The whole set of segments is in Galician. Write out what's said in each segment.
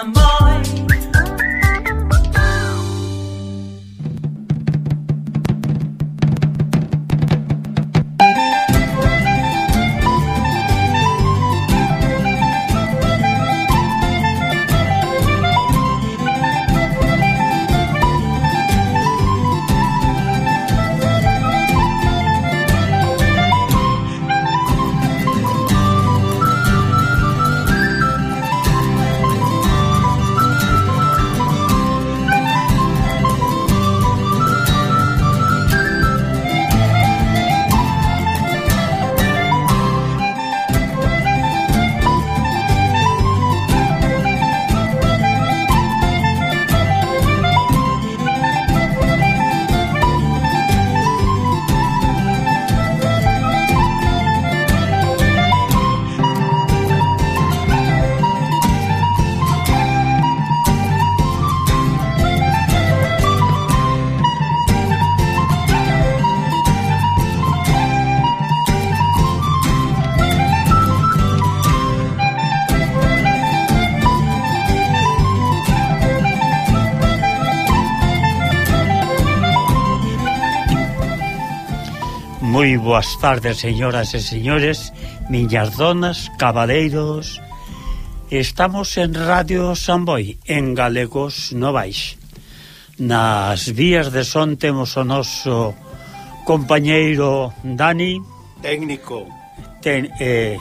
amor. boas tardes, señoras e señores, miñas donas, cabaleiros. Estamos en Radio Samboy, en Galegos Novais. Nas vías de son temos o noso compañeiro Dani. Técnico. Ten, eh,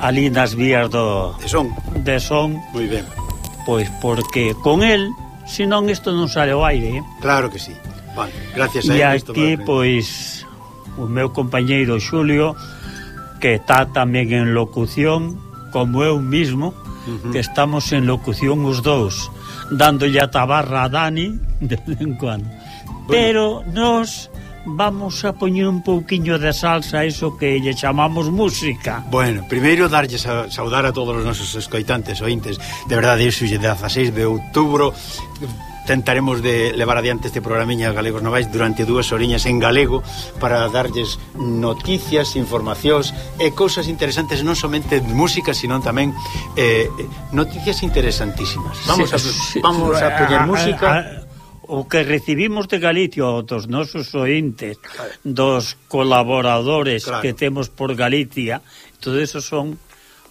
ali nas vías do... De son. De son. Muy ben. Pois porque con el, senón isto non sale ao aire. Eh? Claro que sí. Vale, gracias a E aquí, pois, o meu compañeiro Xulio que está tamén en locución como eu mismo uh -huh. que estamos en locución os dous dándolle a tabarra a Dani de vez en cuando bueno. pero nos vamos a poñer un pouquiño de salsa a iso que lle chamamos música. Bueno, primeiro darlle a, saudar a todos os nosos escoitantes ointes, de verdade, iso lle 16 de outubro tentaremos de levar adiante este programiña Galegos Novais durante dúas horiñas en galego para darlles noticias, informacións e cousas interesantes non somente de música, sino tamén eh, noticias interesantísimas. Vamos sí, a vamos sí, a poñer música a, a, o que recibimos de Galicia dos nosos ointes, dos colaboradores claro. que temos por Galicia, todo eso son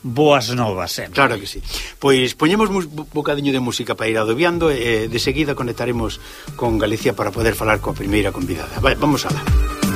boas novas sempre. Claro que sí. Pois poñemos un bocadiño de música para ir adobiando e de seguida conectaremos con Galicia para poder falar coa primeira convidada. Vai, vamos alá. Música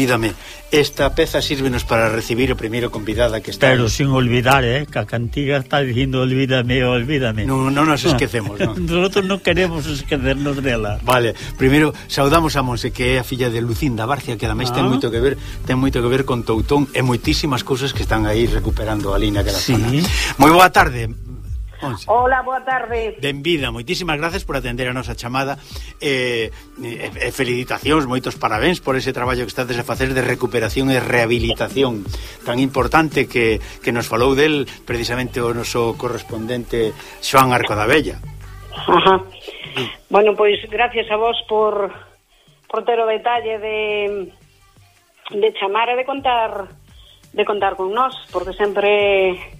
olvídame. Esta peza sírvenos para recibir o primeiro convidada que está. Pero sin olvidar, eh, que a cantiga está dicindo olvídame, olvídame. Non no nos ah. esquecemos, non. Nosotros non queremos esquecernos dela. Vale, primeiro saudamos a Monse que é a filla de Lucinda Barcia, que ademais ah. ten moito que ver, ten moito que ver con Toutón e moitísimas cousas que están aí recuperando a Lina que sí. zona. Moi boa tarde, 11. Hola, boa tarde. Benvida, moitísimas gracias por atender a nosa chamada. Eh, eh, eh felicitacións, moitos parabéns por ese traballo que estades a facer de recuperación e rehabilitación tan importante que, que nos falou del precisamente o noso correspondente Xoan Arco da Bella. Ajá. Sí. Bueno, pois gracias a vos por por ter o detalle de de chamar e de contar de contar con nós, porque sempre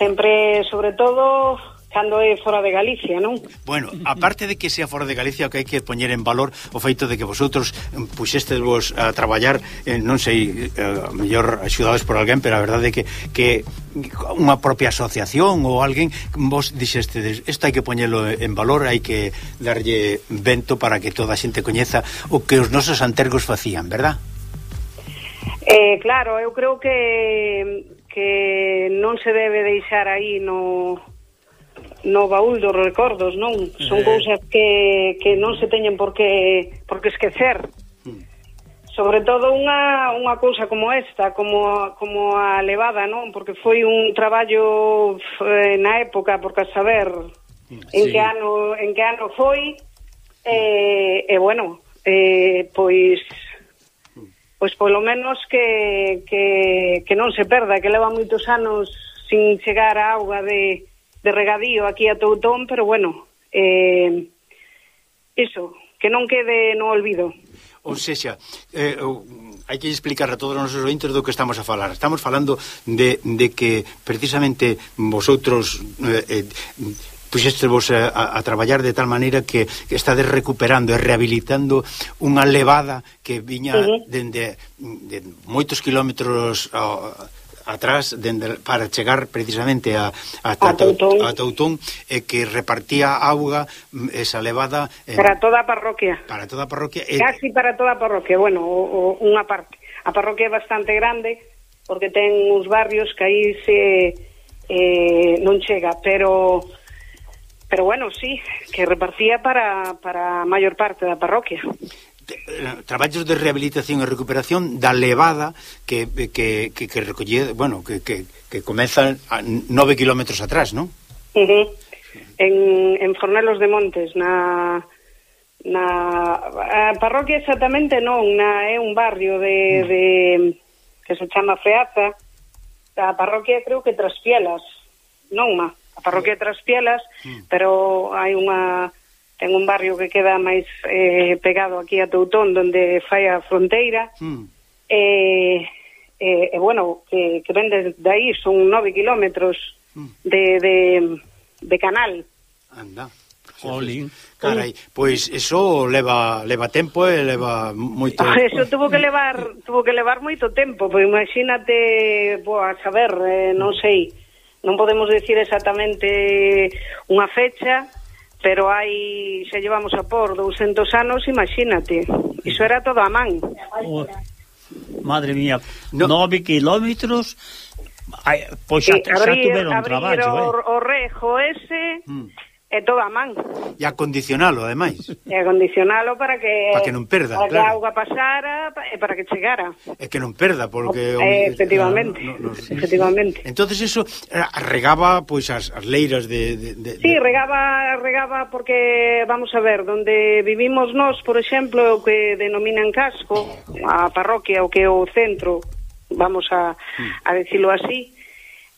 sempre, sobre todo, cando é fora de Galicia, non? Bueno, aparte de que sea fora de Galicia, o que hai que poñer en valor o feito de que vosotros puxestes vos a traballar, eh, non sei, eh, mellor axudados por alguén, pero a verdade é que, que unha propia asociación ou alguén, vos dixeste, isto hai que poñelo en valor, hai que darlle vento para que toda a xente coñeza o que os nosos antergos facían, verdad? Eh, claro, eu creo que que non se debe deixar aí no no baúl dos recordos, non? Son eh... cousas que, que non se teñen por que, por que esquecer. Mm. Sobre todo unha, unha cousa como esta, como, como a levada, non? Porque foi un traballo eh, na época, por que saber mm. en, sí. que ano, en que ano foi, eh, e eh, bueno, eh, pois pois polo menos que, que, que non se perda, que leva moitos anos sin chegar a auga de, de regadío aquí a Toutón, pero bueno, eh, iso, que non quede no olvido. Ou sexa, eh, hai que explicar a todos os nosos ointes do que estamos a falar. Estamos falando de, de que precisamente vosotros eh, eh, puxestevos a, a, a traballar de tal maneira que estades recuperando e rehabilitando unha levada que viña sí. dende de moitos quilómetros atrás dende, para chegar precisamente a, a, a, Toutón. a Toutón e que repartía auga mm, esa levada en, para toda a parroquia para toda a parroquia e... casi para toda a parroquia bueno, o, o, unha parte a parroquia é bastante grande porque ten uns barrios que aí se eh, non chega pero Pero bueno, sí, que repartía para, para a maior parte da parroquia eh, traballos de rehabilitación e recuperación da levada que, que, que, que recolle, bueno, que, que, que comeza a nove kilómetros atrás, non? Uh -huh. en, en Fornelos de Montes, na, na a parroquia exactamente non, na, é un barrio de, uh -huh. de que se chama Feaza, a parroquia creo que Traspielas, non má a parroquia de Traspielas, mm. pero hai unha ten un barrio que queda máis eh, pegado aquí a Teutón, donde fai a fronteira, mm. e, eh, eh, bueno, que, que vende de aí, son nove kilómetros mm. de, de, de canal. Anda. Jolín, carai, pois eso leva leva tempo e leva moito Eso tuvo que levar tuvo que levar moito tempo, pois imagínate, boa, a saber, eh, non sei non podemos decir exactamente unha fecha, pero hai, se llevamos a por 200 anos, imagínate. Iso era todo a man. Oh, madre mía, no. 9 kilómetros, pois xa, xa, xa tuveron abrir traballo, o, eh? o rejo ese... Mm é todo a man. E acondicionalo, ademais. E acondicionalo para que... Para que non perda, para claro. que a auga pasara e para que chegara. E que non perda, porque... Eh, eh, efectivamente, no, no, no, efectivamente. entonces eso eh, regaba pois as, as leiras de... de, de sí, regaba, regaba porque, vamos a ver, donde vivimos nós, por exemplo, o que denominan casco, a parroquia, o que é o centro, vamos a, a decirlo así,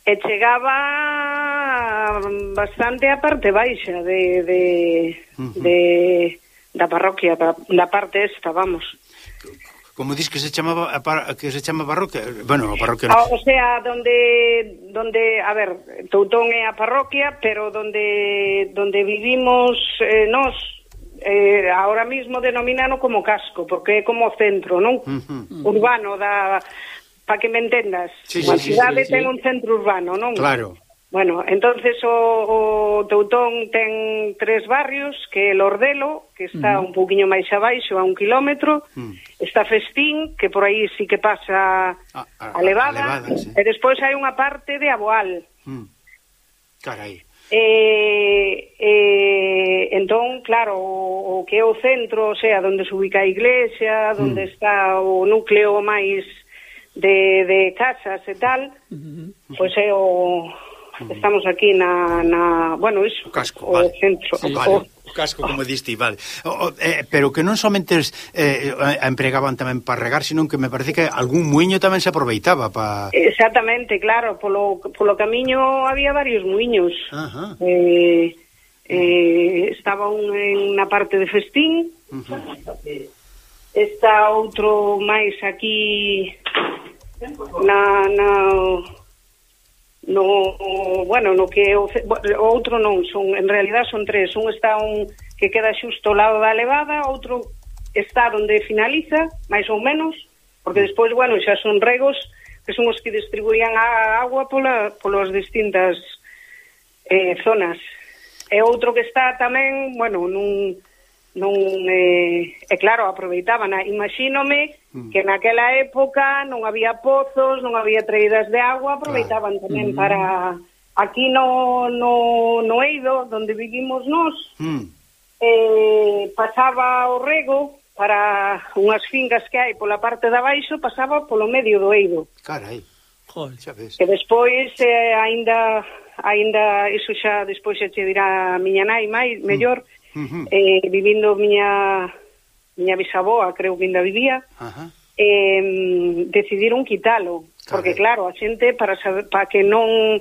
e chegaba bastante a parte baixa de, de, uh -huh. de da parroquia, da, da parte esta, vamos. Como dis que se chamaba que se chama parroquia, bueno, a parroquia. No. Ah, o sea, donde donde, a ver, Toutón é a parroquia, pero donde donde vivimos eh, nós eh, ahora mismo denominano como casco, porque é como centro, non? Uh -huh. Urbano da para que me entendas. Sí, a sí, cidade sí, sí, ten sí. un centro urbano, non? Claro. Bueno, entonces o, o Teutón ten tres barrios, que é Lordelo, que está uh -huh. un poquinho máis abaixo, a un kilómetro, uh mm. -huh. está Festín, que por aí sí que pasa a, a, a Levada, a Levada sí. e despois hai unha parte de Aboal. Uh -huh. Carai. Eh, eh, entón, claro, o, o que é o centro, o sea, onde se ubica a iglesia, mm. onde uh -huh. está o núcleo máis de, de casas e tal, uh -huh. pois é o estamos aquí na, na bueno, iso, o casco, o vale. centro, sí. o, vale. o casco como diste, vale. O, o, eh, pero que non somente eh, empregaban tamén para regar, sino que me parece que algún muiño tamén se aproveitaba para Exactamente, claro, polo polo camiño había varios muiños. Ajá. Eh, eh, estaba un en na parte de festín. Uh -huh está outro máis aquí na, na no bueno, no que o, o outro non son, en realidad son tres, un está un que queda xusto ao lado da levada, outro está onde finaliza, máis ou menos, porque despois, bueno, xa son regos que son os que distribuían a agua pola, polas distintas eh, zonas. E outro que está tamén, bueno, nun, non eh, e claro, aproveitaban, ah, imagínome mm. que naquela época non había pozos, non había traídas de agua, aproveitaban claro. tamén mm. para aquí no, no, no Eido, donde vivimos nós, mm. eh, pasaba o rego para unhas fingas que hai pola parte de abaixo, pasaba polo medio do Eido. Carai, Joder, xa ves. Que despois eh, aínda aínda iso xa despois xa che dirá a miña nai mai, mm. mellor mm uh -huh. eh, vivindo miña miña bisaboa, creo que ainda vivía, uh -huh. eh, decidiron quitalo, porque claro, a xente para saber, para que non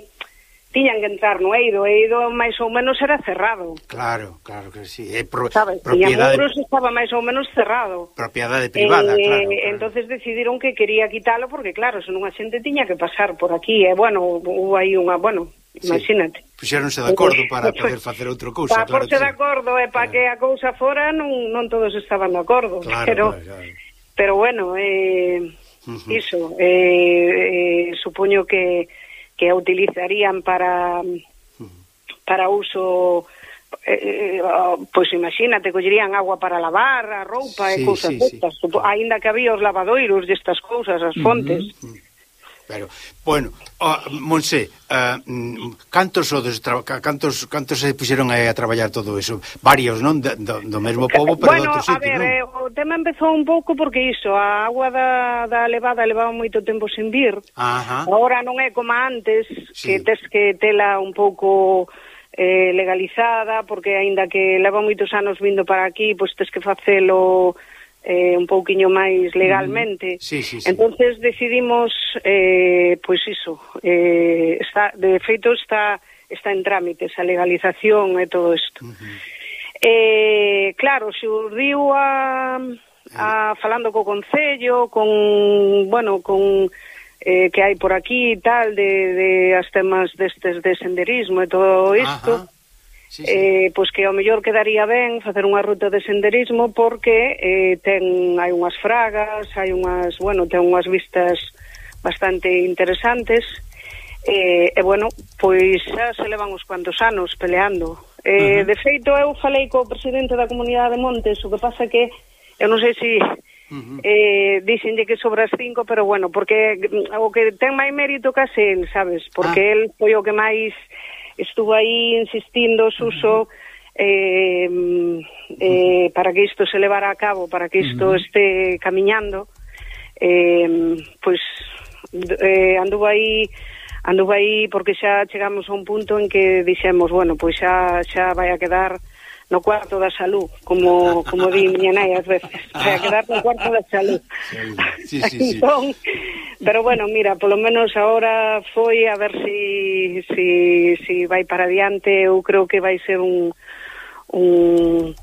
tiñan que entrar no Eido, Eido máis ou menos era cerrado. Claro, claro que sí. É pro, Sabes, propiedade... Muros estaba máis ou menos cerrado. Propiedade privada, eh, claro, claro. Entonces decidiron que quería quitalo porque claro, se non a xente tiña que pasar por aquí. E eh, bueno, hubo aí unha, bueno, imagínate. Sí. Puxéronse de acordo para poder facer outra cousa. Para claro porse de acordo e para claro. que a cousa fora non, non todos estaban de acordo. Claro, pero, claro, claro. pero bueno, eh, uh -huh. iso, eh, eh, supoño que, que a utilizarían para, uh -huh. para uso... Eh, eh, pois imagínate, collerían agua para lavar, a roupa sí, e cousas sí, destas, sí. aínda que había os lavadoiros destas cousas, as fontes. Uh -huh, uh -huh Pero, bueno, oh, Monse, uh, cantos sodes, cantos, cantos se puxeron a, a traballar todo eso? Varios, non? Do, do mesmo povo, pero bueno, do outro sitio, a ver, non? Eh, o tema empezou un pouco porque iso, a agua da, da levada levaba moito tempo sin vir. Ajá. Ahora non é como antes, sí. que tes que tela un pouco eh, legalizada, porque aínda que leva moitos anos vindo para aquí, pois tes que facelo eh, un pouquiño máis mm. legalmente. Mm. Sí, sí, sí. Entonces decidimos eh pois iso, eh está de feito está está en trámite esa legalización e todo isto. Uh -huh. Eh claro, se urdiu a a eh. falando co concello, con bueno, con eh, que hai por aquí e tal de, de as temas destes de senderismo e todo isto. Ajá sí, sí. Eh, pois que ao mellor quedaría ben facer unha ruta de senderismo porque eh, ten hai unhas fragas, hai unhas, bueno, ten unhas vistas bastante interesantes. Eh, e bueno, pois xa se levan uns cuantos anos peleando. Eh, uh -huh. de feito eu falei co presidente da comunidade de Montes, o que pasa que eu non sei se Uh -huh. eh, dixenlle que sobre as cinco, pero bueno, porque mm, o que ten máis mérito case el, sabes? Porque ah. el foi o que máis estuvo aí insistindo Suso eh, eh, para que isto se levara a cabo, para que isto este camiñando, eh, pois eh, anduvo aí anduvo aí porque xa chegamos a un punto en que dixemos, bueno, pois xa, xa vai a quedar no cuarto da salud, como como di miña nai ás veces, para quedar no cuarto da salud. Sí, sí, sí. entón, pero bueno, mira, polo menos ahora foi a ver si si si vai para diante, eu creo que vai ser un un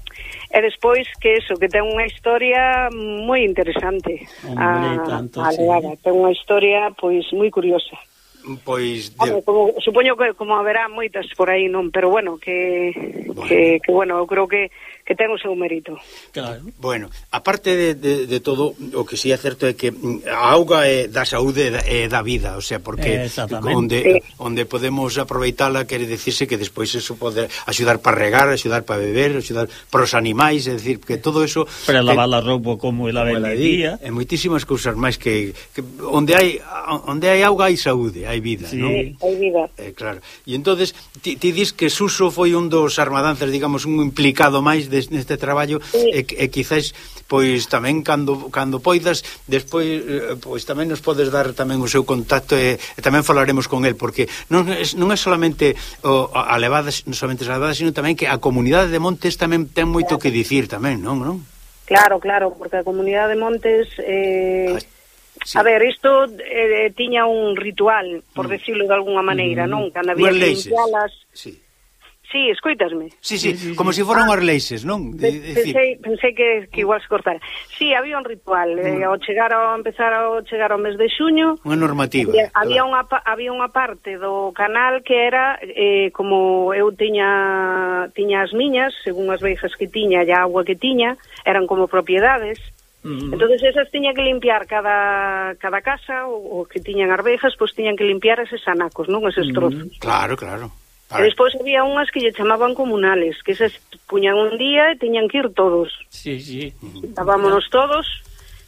E despois que eso, que ten unha historia moi interesante Hombre, a, tanto, a sí. Ten unha historia pois moi curiosa. Pois de... Hombre, como, supoño que como haberá moitas por aí, non, pero bueno, que bueno. que, que bueno, eu creo que que ten o seu mérito. Claro. Bueno, aparte de, de, de todo, o que si sí é certo é que mm, a auga é da saúde e da vida, o sea, porque onde sí. onde podemos aproveitala quere decirse que despois eso pode axudar para regar, axudar para beber, axudar para os animais, é dicir, que todo eso para lavar a roupa como ela vendía, e moitísimas cousas máis que, que onde hai onde hai auga hai saúde, hai hai vida, sí. non? Hai vida. Eh, claro. E entonces ti, ti dis que Suso foi un dos armadanzas, digamos, un implicado máis neste traballo sí. e, e quizás pois tamén cando cando poidas, despois eh, pois tamén nos podes dar tamén o seu contacto e, e tamén falaremos con el porque non é, non é solamente o, a levada, non solamente a levada, sino tamén que a comunidade de Montes tamén ten moito que dicir tamén, non, non? Claro, claro, porque a comunidade de Montes eh, Ay Sí. A ver, isto eh, tiña un ritual, por mm. decirlo de alguna maneira, mm. non? Cando había que limpialas... Sí. Sí, escoitasme. Sí, sí, sí, como se sí. si foran ah, as leixes, non? De, de pensei, pensei que, que igual se cortara. Sí, había un ritual, eh, mm. eh, ao chegar ao empezar ao chegar ao mes de xuño, unha normativa. Había, claro. había unha había unha parte do canal que era eh, como eu tiña tiña as miñas, según as veixas que tiña, e a agua que tiña, eran como propiedades. Mm. Entonces esas tiñan que limpiar cada, cada casa ou, o que tiñan arvejas, pois tiñan que limpiar eses anacos, non? Eses mm-hmm. trozos. Mm. Claro, claro. Claro. E despois había unhas que lle chamaban comunales, que esas puñan un día e tiñan que ir todos. Sí, sí. Mm-hmm. Dábamonos todos.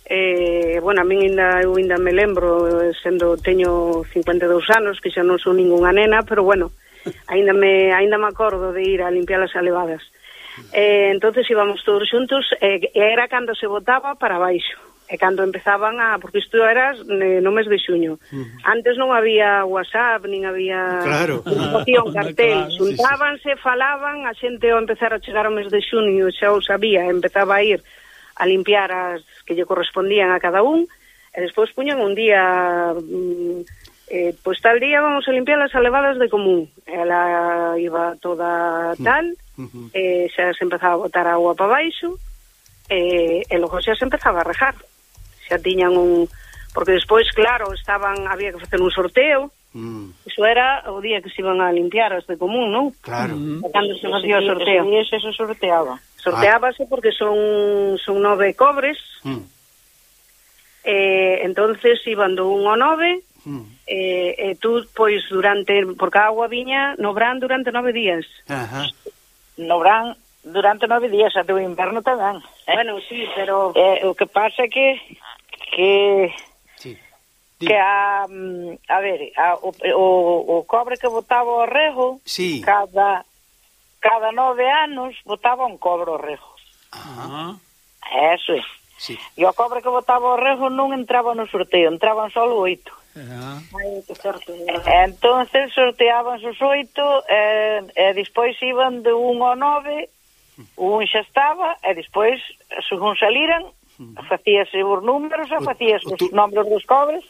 Eh, bueno, a min ainda, eu ainda me lembro, sendo teño 52 anos, que xa non son ningunha nena, pero bueno, ainda me, ainda me acordo de ir a limpiar as alevadas eh, entonces íbamos todos xuntos e eh, era cando se votaba para baixo e cando empezaban a... porque isto era eh, no mes de xuño. Uh -huh. Antes non había WhatsApp, nin había... Claro. un cartel. Claro, Xuntábanse, sí, sí. falaban, a xente ao empezar a chegar o mes de xuño xa o sabía, empezaba a ir a limpiar as que lle correspondían a cada un, e despois puñan un día... Mm, eh, pois tal día vamos a limpiar as alevadas de común. Ela iba toda mm. tal... Uh -huh uh -huh. eh, xa se empezaba a botar agua para baixo, eh, e logo xa se empezaba a rejar. Xa tiñan un... Porque despois, claro, estaban había que facer un sorteo, Mm. Iso era o día que se iban a limpiar as de común, non? Claro. Mm. Cando se facía o sorteo. E se sorteaba. Sorteábase ah. porque son son nove cobres. Mm. Eh, entonces iban do 1 ao 9. Mm. Eh, e tú, pois, durante... Porque a agua viña no bran durante nove días. Ajá no verán durante nove días, até o inverno tamén. Eh? Bueno, sí, pero... Eh, o que pasa é que... que sí. Que a, mm, a ver, a, o, o, o cobre que botaba o rejo, sí. cada cada nove anos botaba un cobre o rejo. Ah. Eso é. Sí. E o cobre que botaba o rejo non entraba no sorteo, entraban só oito. Ah. Ai, que sorte. Entonces sorteaban os oito e, e despois iban de un ao nove, un xa estaba e despois, según saliran, facíase os números, facíase os nombres dos cobres.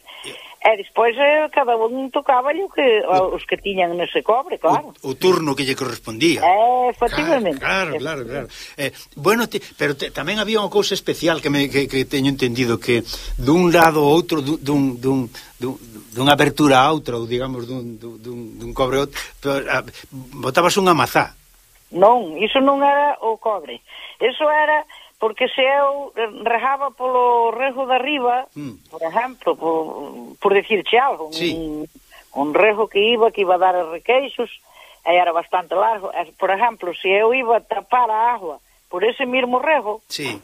E despois eh, cada un tocaba o que, o, os que tiñan nese cobre, claro. O, o turno que lle correspondía. Eh, efectivamente. Claro, claro, claro. Eh, bueno, te, pero te, tamén había unha cousa especial que, me, que, que teño entendido, que dun lado ou outro, dun, dun, dun, dunha abertura a outra, ou digamos, dun, dun, dun cobre a outro, botabas unha mazá. Non, iso non era o cobre. Eso era porque se eu regaba polo rejo de arriba, mm. por exemplo, por, por decirche algo, sí. un, un rejo que iba, que iba a dar a requeixos, e era bastante largo, por exemplo, se eu iba a tapar a agua por ese mismo rejo, sí.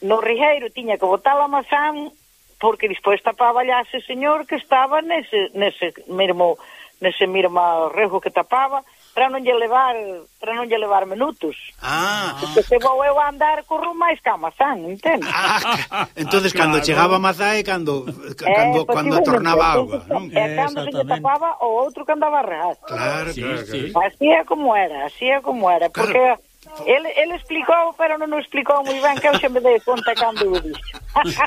no rijeiro tiña que botar a mazán, porque despois tapaba a ese señor que estaba nese, nese, mismo, nese mesmo rejo que tapaba, para non lle levar para non lle levar minutos. Ah. Porque se vou eu a andar corro máis que a mazán, entende? Ah, entonces ah, claro. cando chegaba a mazá e cando cando eh, cando tornaba agua, non? Eh, cando se tapaba o outro que andaba a regar. Claro, sí, claro, sí. Así é como era, así é como era, claro. porque Ele, ele explicou, pero non o explicou moi ben que eu xa me dei conta cando o dixo.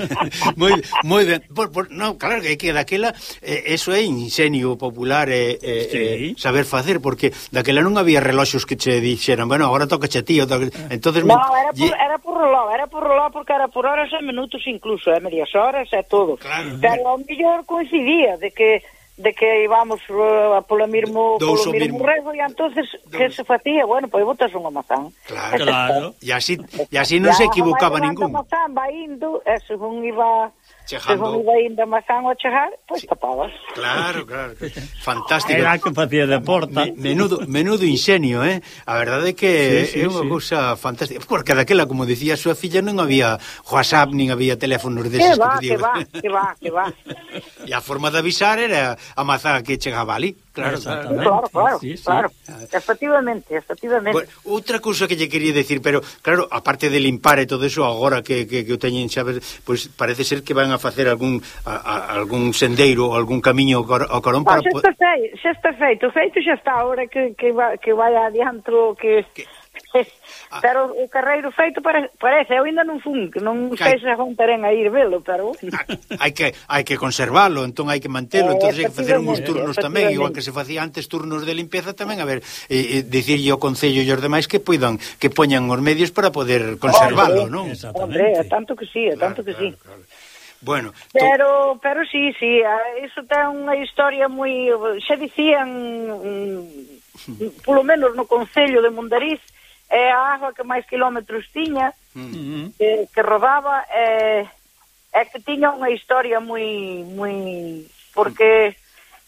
moi, moi ben. Por, por, no, claro que, que daquela eh, eso é ingenio popular e eh, sí. eh, saber facer porque daquela non había reloxos que che dixeran, bueno, agora toca che ti, toca... entonces No, me... era por, era por reloj, era por reloj porque era por horas e minutos incluso, eh, medias horas e todo. Claro, pero ao mellor coincidía de que de que íbamos uh, polo mismo Do polo mismo, mismo rego e entonces Dos. que se facía, bueno, pois botas unha mazán. Claro. claro. E así e así non se equivocaba ningún. O mazán va indo, e según iba chegando... Se non iba indo a ano a chegar, pois sí. tapabas. Claro, claro. Fantástico. Era que facía de porta. Me, menudo, menudo ingenio, eh? A verdade é que sí, sí, é unha sí. cousa fantástica. Porque daquela, como dicía a súa filla, non había WhatsApp, nin había teléfonos deses. Que va, que, que va, que va, que va. E a forma de avisar era a mazá que chegaba ali. Claro, claro, claro, sí, sí. claro. Efectivamente, efectivamente. Bueno, outra cousa que lle quería decir, pero claro, aparte de limpar e todo eso agora que, que, que o teñen xaves, pois pues, parece ser que van a facer algún a, a, algún sendeiro ou algún camiño ao, ao Corón ah, para ah, xa está feito, xa está feito, feito xa está, agora que que vai, que vai adiantro que, que... Pero o carreiro feito pare, parece, eu ainda non fun, que non sei se aguantarén a ir velo, pero... hai que hai que conservalo, entón hai que mantelo, eh, entón hai que facer uns turnos tamén, igual que se facía antes turnos de limpeza tamén, a ver, e, e, dicirlle ao Concello e aos demais que poidan, que poñan os medios para poder conservalo, non? Hombre, é tanto que sí, é tanto que claro, sí. Claro. Bueno, pero to... pero sí, sí, iso ten unha historia moi xa dicían mm, polo menos no concello de Mondariz é a água que máis kilómetros tiña, mm que, que rodaba, é, é que tiña unha historia moi, moi, porque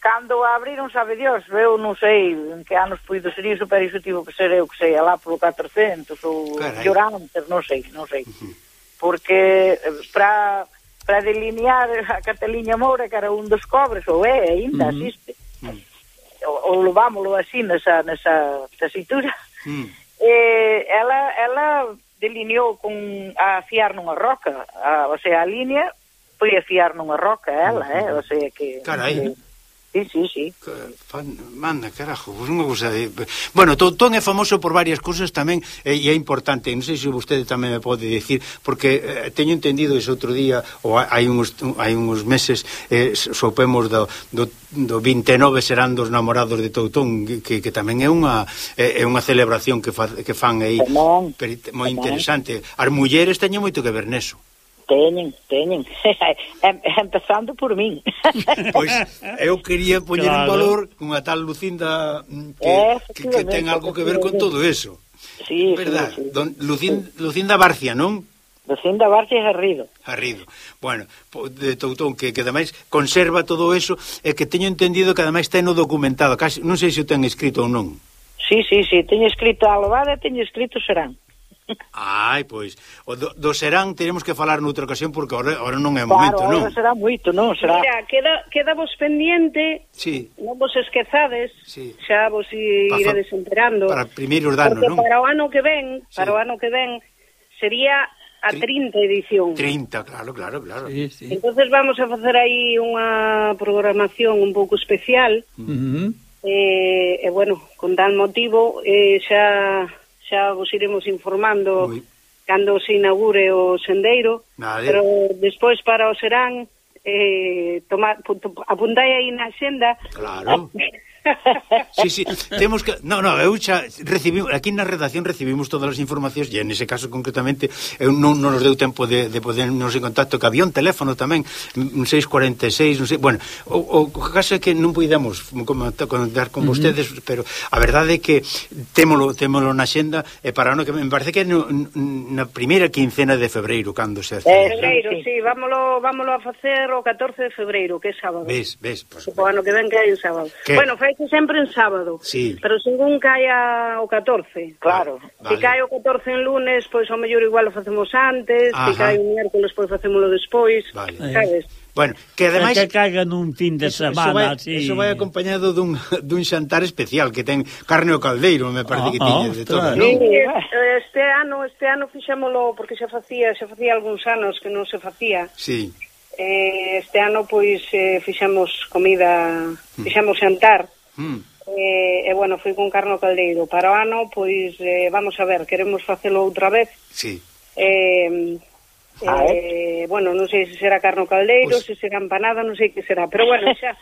cando a abriron, sabe Dios, eu non sei en que anos puido ser iso, pero iso tivo que ser eu que sei, alá polo 400 ou llorantes, non sei, non sei. Mm-hmm. Porque eh, para para delinear a Cataliña Moura, que era un dos cobres, ou é, ainda uh mm-hmm. existe. Mm. Uh -huh. Ou, ou levámoslo así nesa, nesa tesitura. Uh -huh eh, ela, ela delineou con a afiar nunha roca, a, o sea, a línea foi afiar nunha roca ela, eh, o sea que... Carai, que, Sí, sí, sí. Fan, manda, carajo, pues non me gusta de... Eh, bueno, Tontón é famoso por varias cousas tamén e, e é importante, non sei se vostede tamén me pode decir, porque eh, teño entendido ese outro día, ou hai uns, hai uns meses, eh, sopemos do, do, do 29 serán dos namorados de Tontón, que, que tamén é unha eh, é unha celebración que, fa, que fan aí, moi interesante. As mulleres teñen moito que ver neso. Teñen, teñen. Empezando por min. Pois eu quería poñer claro. en valor unha tal Lucinda mm, que, que, que ten algo que ver con todo eso. Sí, Verdad? Sí, sí. Don Lucin. Lucinda Barcia, non? Lucinda Barcia e Garrido. Garrido. Bueno, de Toutón, que, que ademais conserva todo eso, e que teño entendido que ademais teno documentado, casi, non sei se o ten escrito ou non. Sí, sí, sí, teño escrito a Alvada e teño escrito Serán. Ai, pois, o do, do serán teremos que falar noutra ocasión porque agora non é o momento, claro, non? Claro, será moito, non? Será... Mira, queda, queda vos pendiente, sí. non vos esquezades, sí. xa vos iredes enterando. Para primeiros danos, non? para o ano que ven, sí. para o ano que ven, sería a 30 edición. 30, claro, claro, claro. Sí, sí. Entonces vamos a facer aí unha programación un pouco especial, mm. uh -huh. eh, e eh, bueno, con tal motivo, eh, xa xa vos iremos informando Ui. cando se inaugure o sendeiro, vale. pero despois para o serán eh, tomar, apuntai aí na xenda claro. A, Sí, sí, temos que No, no, eu xa recibimos aquí na redacción recibimos todas as informacións e nese caso concretamente eu non, non nos deu tempo de, de podernos en contacto que había un teléfono tamén, un 646, non sei, bueno, o, o caso é que non puidamos contar con vostedes, uh -huh. pero a verdade é que témolo, témolo na xenda e para ano que me parece que no, na primeira quincena de febreiro cando se hace. Eh, febreiro, sí, sí vámolo, vámolo a facer o 14 de febreiro, que é sábado. Ves, ves, pues, o ano que ven que hai un sábado. Que... Bueno, fai Aparece sempre en sábado, sí. pero según caia o 14. Claro. Vale. Se cae o 14 en lunes, pois ao mellor igual o facemos antes, Ajá. se cae o miércoles, pois facémolo despois, vale. Eh. sabes? Bueno, que ademais... Que caiga un fin de semana, eso, eso vai, sí. Eso vai acompañado dun, dun xantar especial que ten carne o caldeiro, me parece oh, que ah, tiñe oh, de todo, non? Este ano, este ano fixémolo porque xa facía, xa facía algúns anos que non se facía. Sí. Eh, este ano pois eh, fixemos comida, hmm. fixemos xantar Mm. E, e, bueno, fui con Carno Caldeiro. Para o ano, pois, eh, vamos a ver, queremos facelo outra vez. Sí. Eh, ah, eh, eh bueno, non sei se será Carno Caldeiro, pues... se será empanada, non sei que será, pero bueno, xa...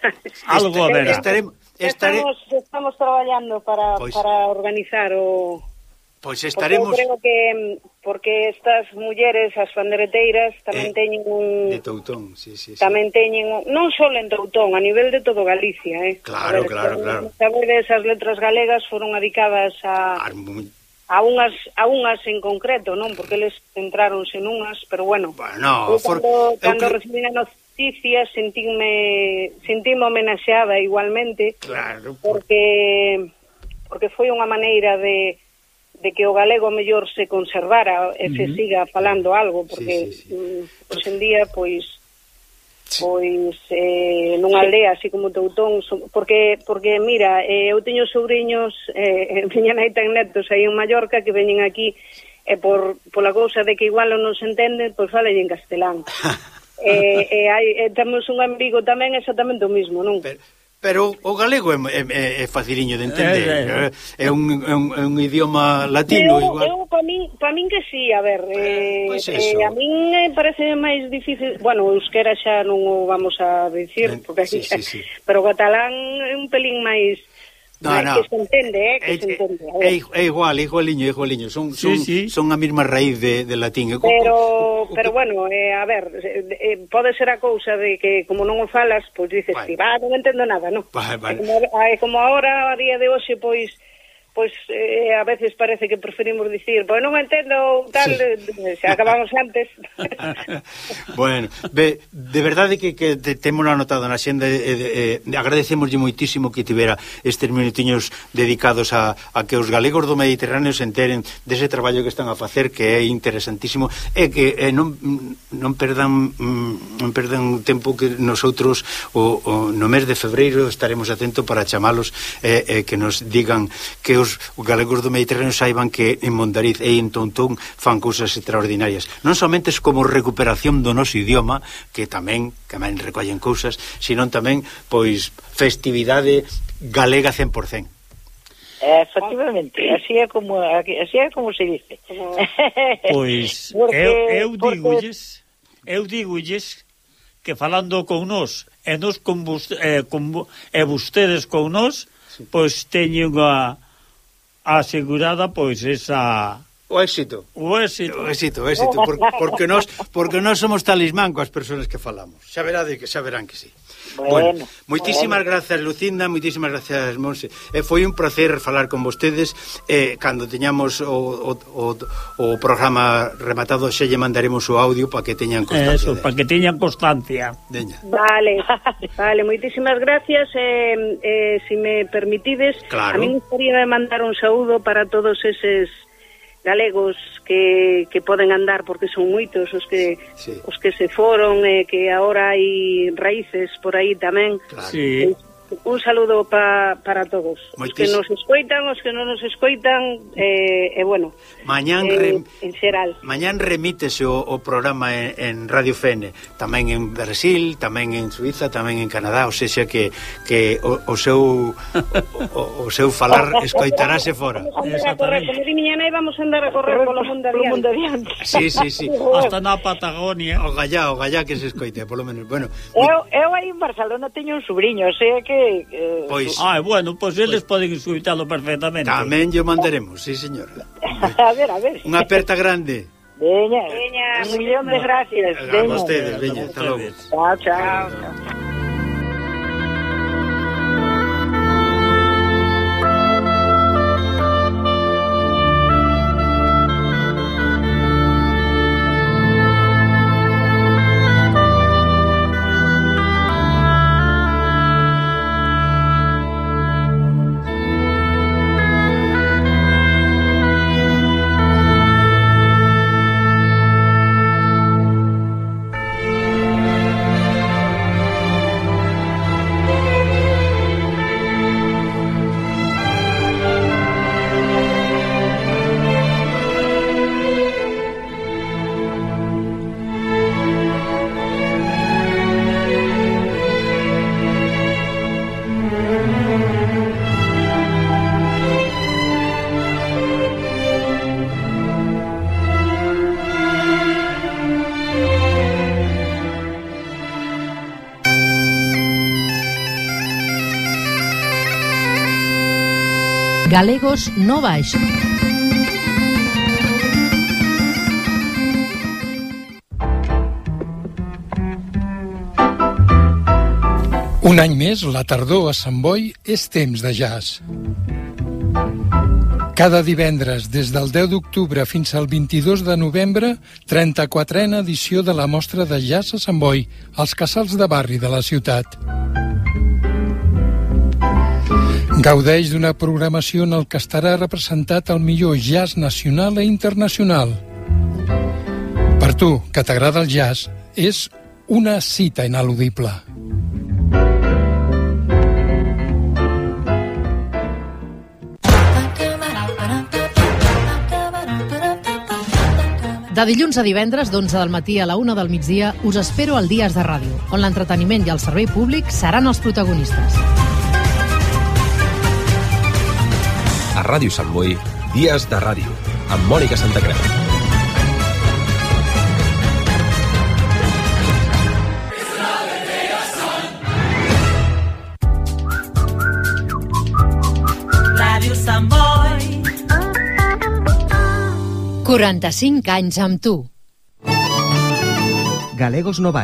Algo haberá. Estaremos, estaremos, estamos traballando para, pois. para organizar o Pois estaremos... Porque eu creo que mm, porque estas mulleres, as pandereteiras, tamén eh, teñen un... De Toutón, sí, sí, sí. Tamén teñen un... Non só en Toutón, a nivel de todo Galicia, eh. Claro, ver, claro, claro. Sabedes, as letras galegas foron adicadas a... Armu... A unhas, a unhas en concreto, non? Porque eles centráronse nunhas, pero bueno... Bueno, no, for... cando, cando eu... recibí a noticia sentíme, sentíme homenaxeada igualmente. Claro. Porque, porque foi unha maneira de de que o galego mellor se conservara e se uh -huh. siga falando algo, porque sí, sí, sí. hoxe en día, pois, sí. pois eh, nunha aldea así como Teutón, so, porque, porque mira, eh, eu teño sobrinhos, eh, miña nai ten netos aí en Mallorca que veñen aquí e eh, por, pola cousa de que igual non se entenden, pois falen en castelán. e eh, eh, hai, eh, temos un amigo tamén exactamente o mismo, non? Pero, Pero o galego é, é, é faciliño de entender. É, é, eh? é. un, é, un, é un idioma latino eu, igual. Eu pa min, pa min que sí, a ver, eh, eh pois eh, a min eh, parece máis difícil, bueno, euskera xa non o vamos a dicir, porque aquí, xa, sí, sí. pero o catalán é un pelín máis No, no. Que se entende, eh, que é, se entende. É, é igual, é igualiño, é igualiño. Son, son, sí, sí. son a mesma raíz de, de latín. ¿eh? Pero, o, o, pero bueno, eh, a ver, eh, eh pode ser a cousa de que como non o falas, pois dices, vale. ti, va, non entendo nada, non? Vale, vale. Como, eh, como agora, a día de hoxe, pois pois eh, a veces parece que preferimos dicir, pois non entendo tal, sí. Eh, eh, se acabamos antes. bueno, de, de verdade que, que te, temos anotado na xenda, eh, eh, eh, agradecemoslle moitísimo que tivera estes minutiños dedicados a, a que os galegos do Mediterráneo se enteren dese traballo que están a facer, que é interesantísimo, e que eh, non, non perdan mm, non perdan tempo que nosotros o, o, no mes de febreiro estaremos atento para chamalos eh, eh, que nos digan que os galegos do Mediterráneo saiban que en Mondariz e en Tontón fan cousas extraordinarias. Non somente como recuperación do noso idioma, que tamén que tamén recollen cousas, senón tamén pois festividade galega 100%. Efectivamente, así é como así é como se dice. Pois porque, eu, eu digolles, porque... eu digolles que falando con nós e nos con, vos, eh, con, e vostedes con nós, sí. pois teñen unha asegurada pois esa o éxito. O éxito. O éxito, o éxito, porque, porque nós porque nós somos talismán coas persoas que falamos. Xa verá de que xa verán que sí. Bueno, moitísimas bueno. grazas Lucinda, moitísimas grazas Monse. Eh, foi un placer falar con vostedes. Eh, cando teñamos o, o, o, o programa rematado xe lle mandaremos o audio para que teñan constancia. Eso, para que teñan constancia. Deña. Vale, vale, moitísimas gracias. Eh, eh, si me permitides, claro. a mí me gustaría mandar un saúdo para todos eses galegos que, que poden andar porque son moitos os que sí. os que se foron e eh, que agora hai raíces por aí tamén. Claro. Sí. Eh, Un saludo pa, para todos. Moitis... Os que nos escoitan, os que non nos escoitan, e eh, eh, bueno, mañán eh, rem... en xeral. Mañán remítese o, o programa en, en Radio Fene, tamén en Brasil, tamén en Suiza, tamén en Canadá, ou seja que, que o, o seu o, o seu falar escoitarase fora. Exactamente. Como di miña nai, vamos andar a correr polo mundo adiante. Sí, sí, sí. Hasta na Patagonia. O gallá, o gallá que se escoite, polo menos. Bueno, eu, eu aí en Barcelona teño un sobrinho, o sea que Eh, pois... Ah, bueno, pois eles pois... poden escuitalo perfectamente. Tamén yo mandaremos, sí, señora. a ver, a ver. Unha aperta grande. Veña. Veña, un millón de gracias. A veña. vostedes, veña, hasta logo. Chao, chao. chao. Galegos baix. Un any més, la tardor a Sant Boi és temps de jazz. Cada divendres, des del 10 d'octubre fins al 22 de novembre, 34a edició de la mostra de jazz a Sant Boi, als casals de barri de la ciutat. Gaudeix d'una programació en el que estarà representat el millor jazz nacional i internacional. Per tu, que t'agrada el jazz, és una cita ineludible. De dilluns a divendres, d'11 del matí a la 1 del migdia, us espero al Dies de Ràdio, on l'entreteniment i el servei públic seran els protagonistes. A Ràdio Sant Boi, Dies de Ràdio, amb Mònica Santacreu. Ràdio Sant Boi. 45 anys amb tu. Galegos no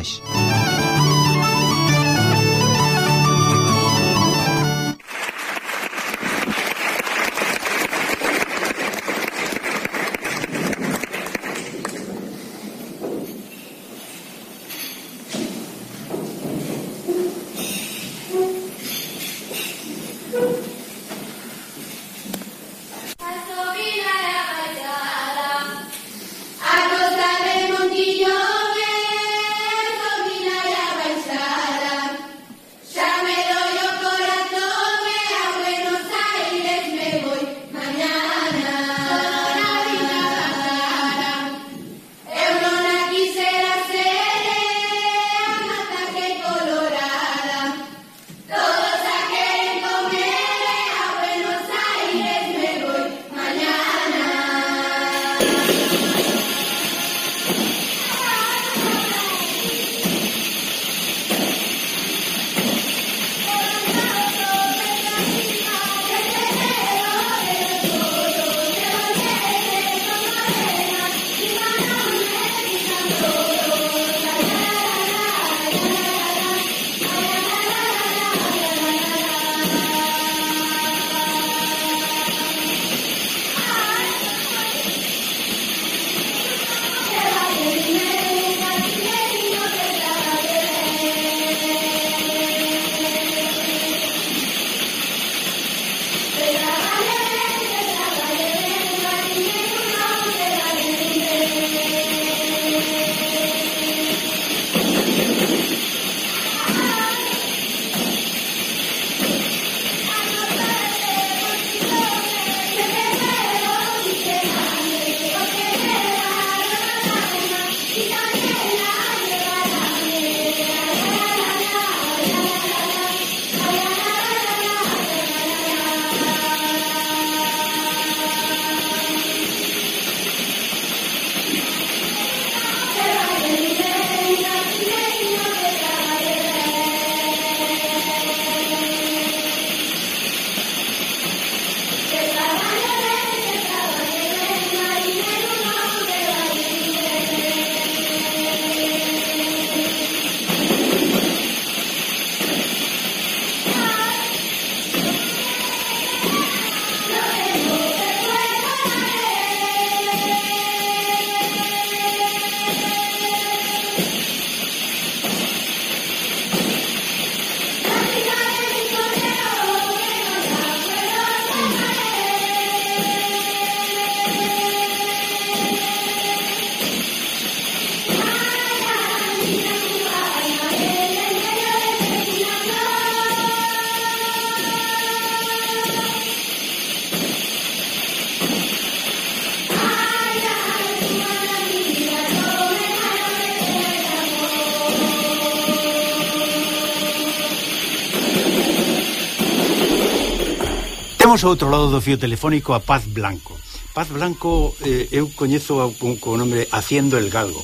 temos ao outro lado do fío telefónico a Paz Blanco. Paz Blanco eh, eu coñezo con, con o nome Haciendo el Galgo.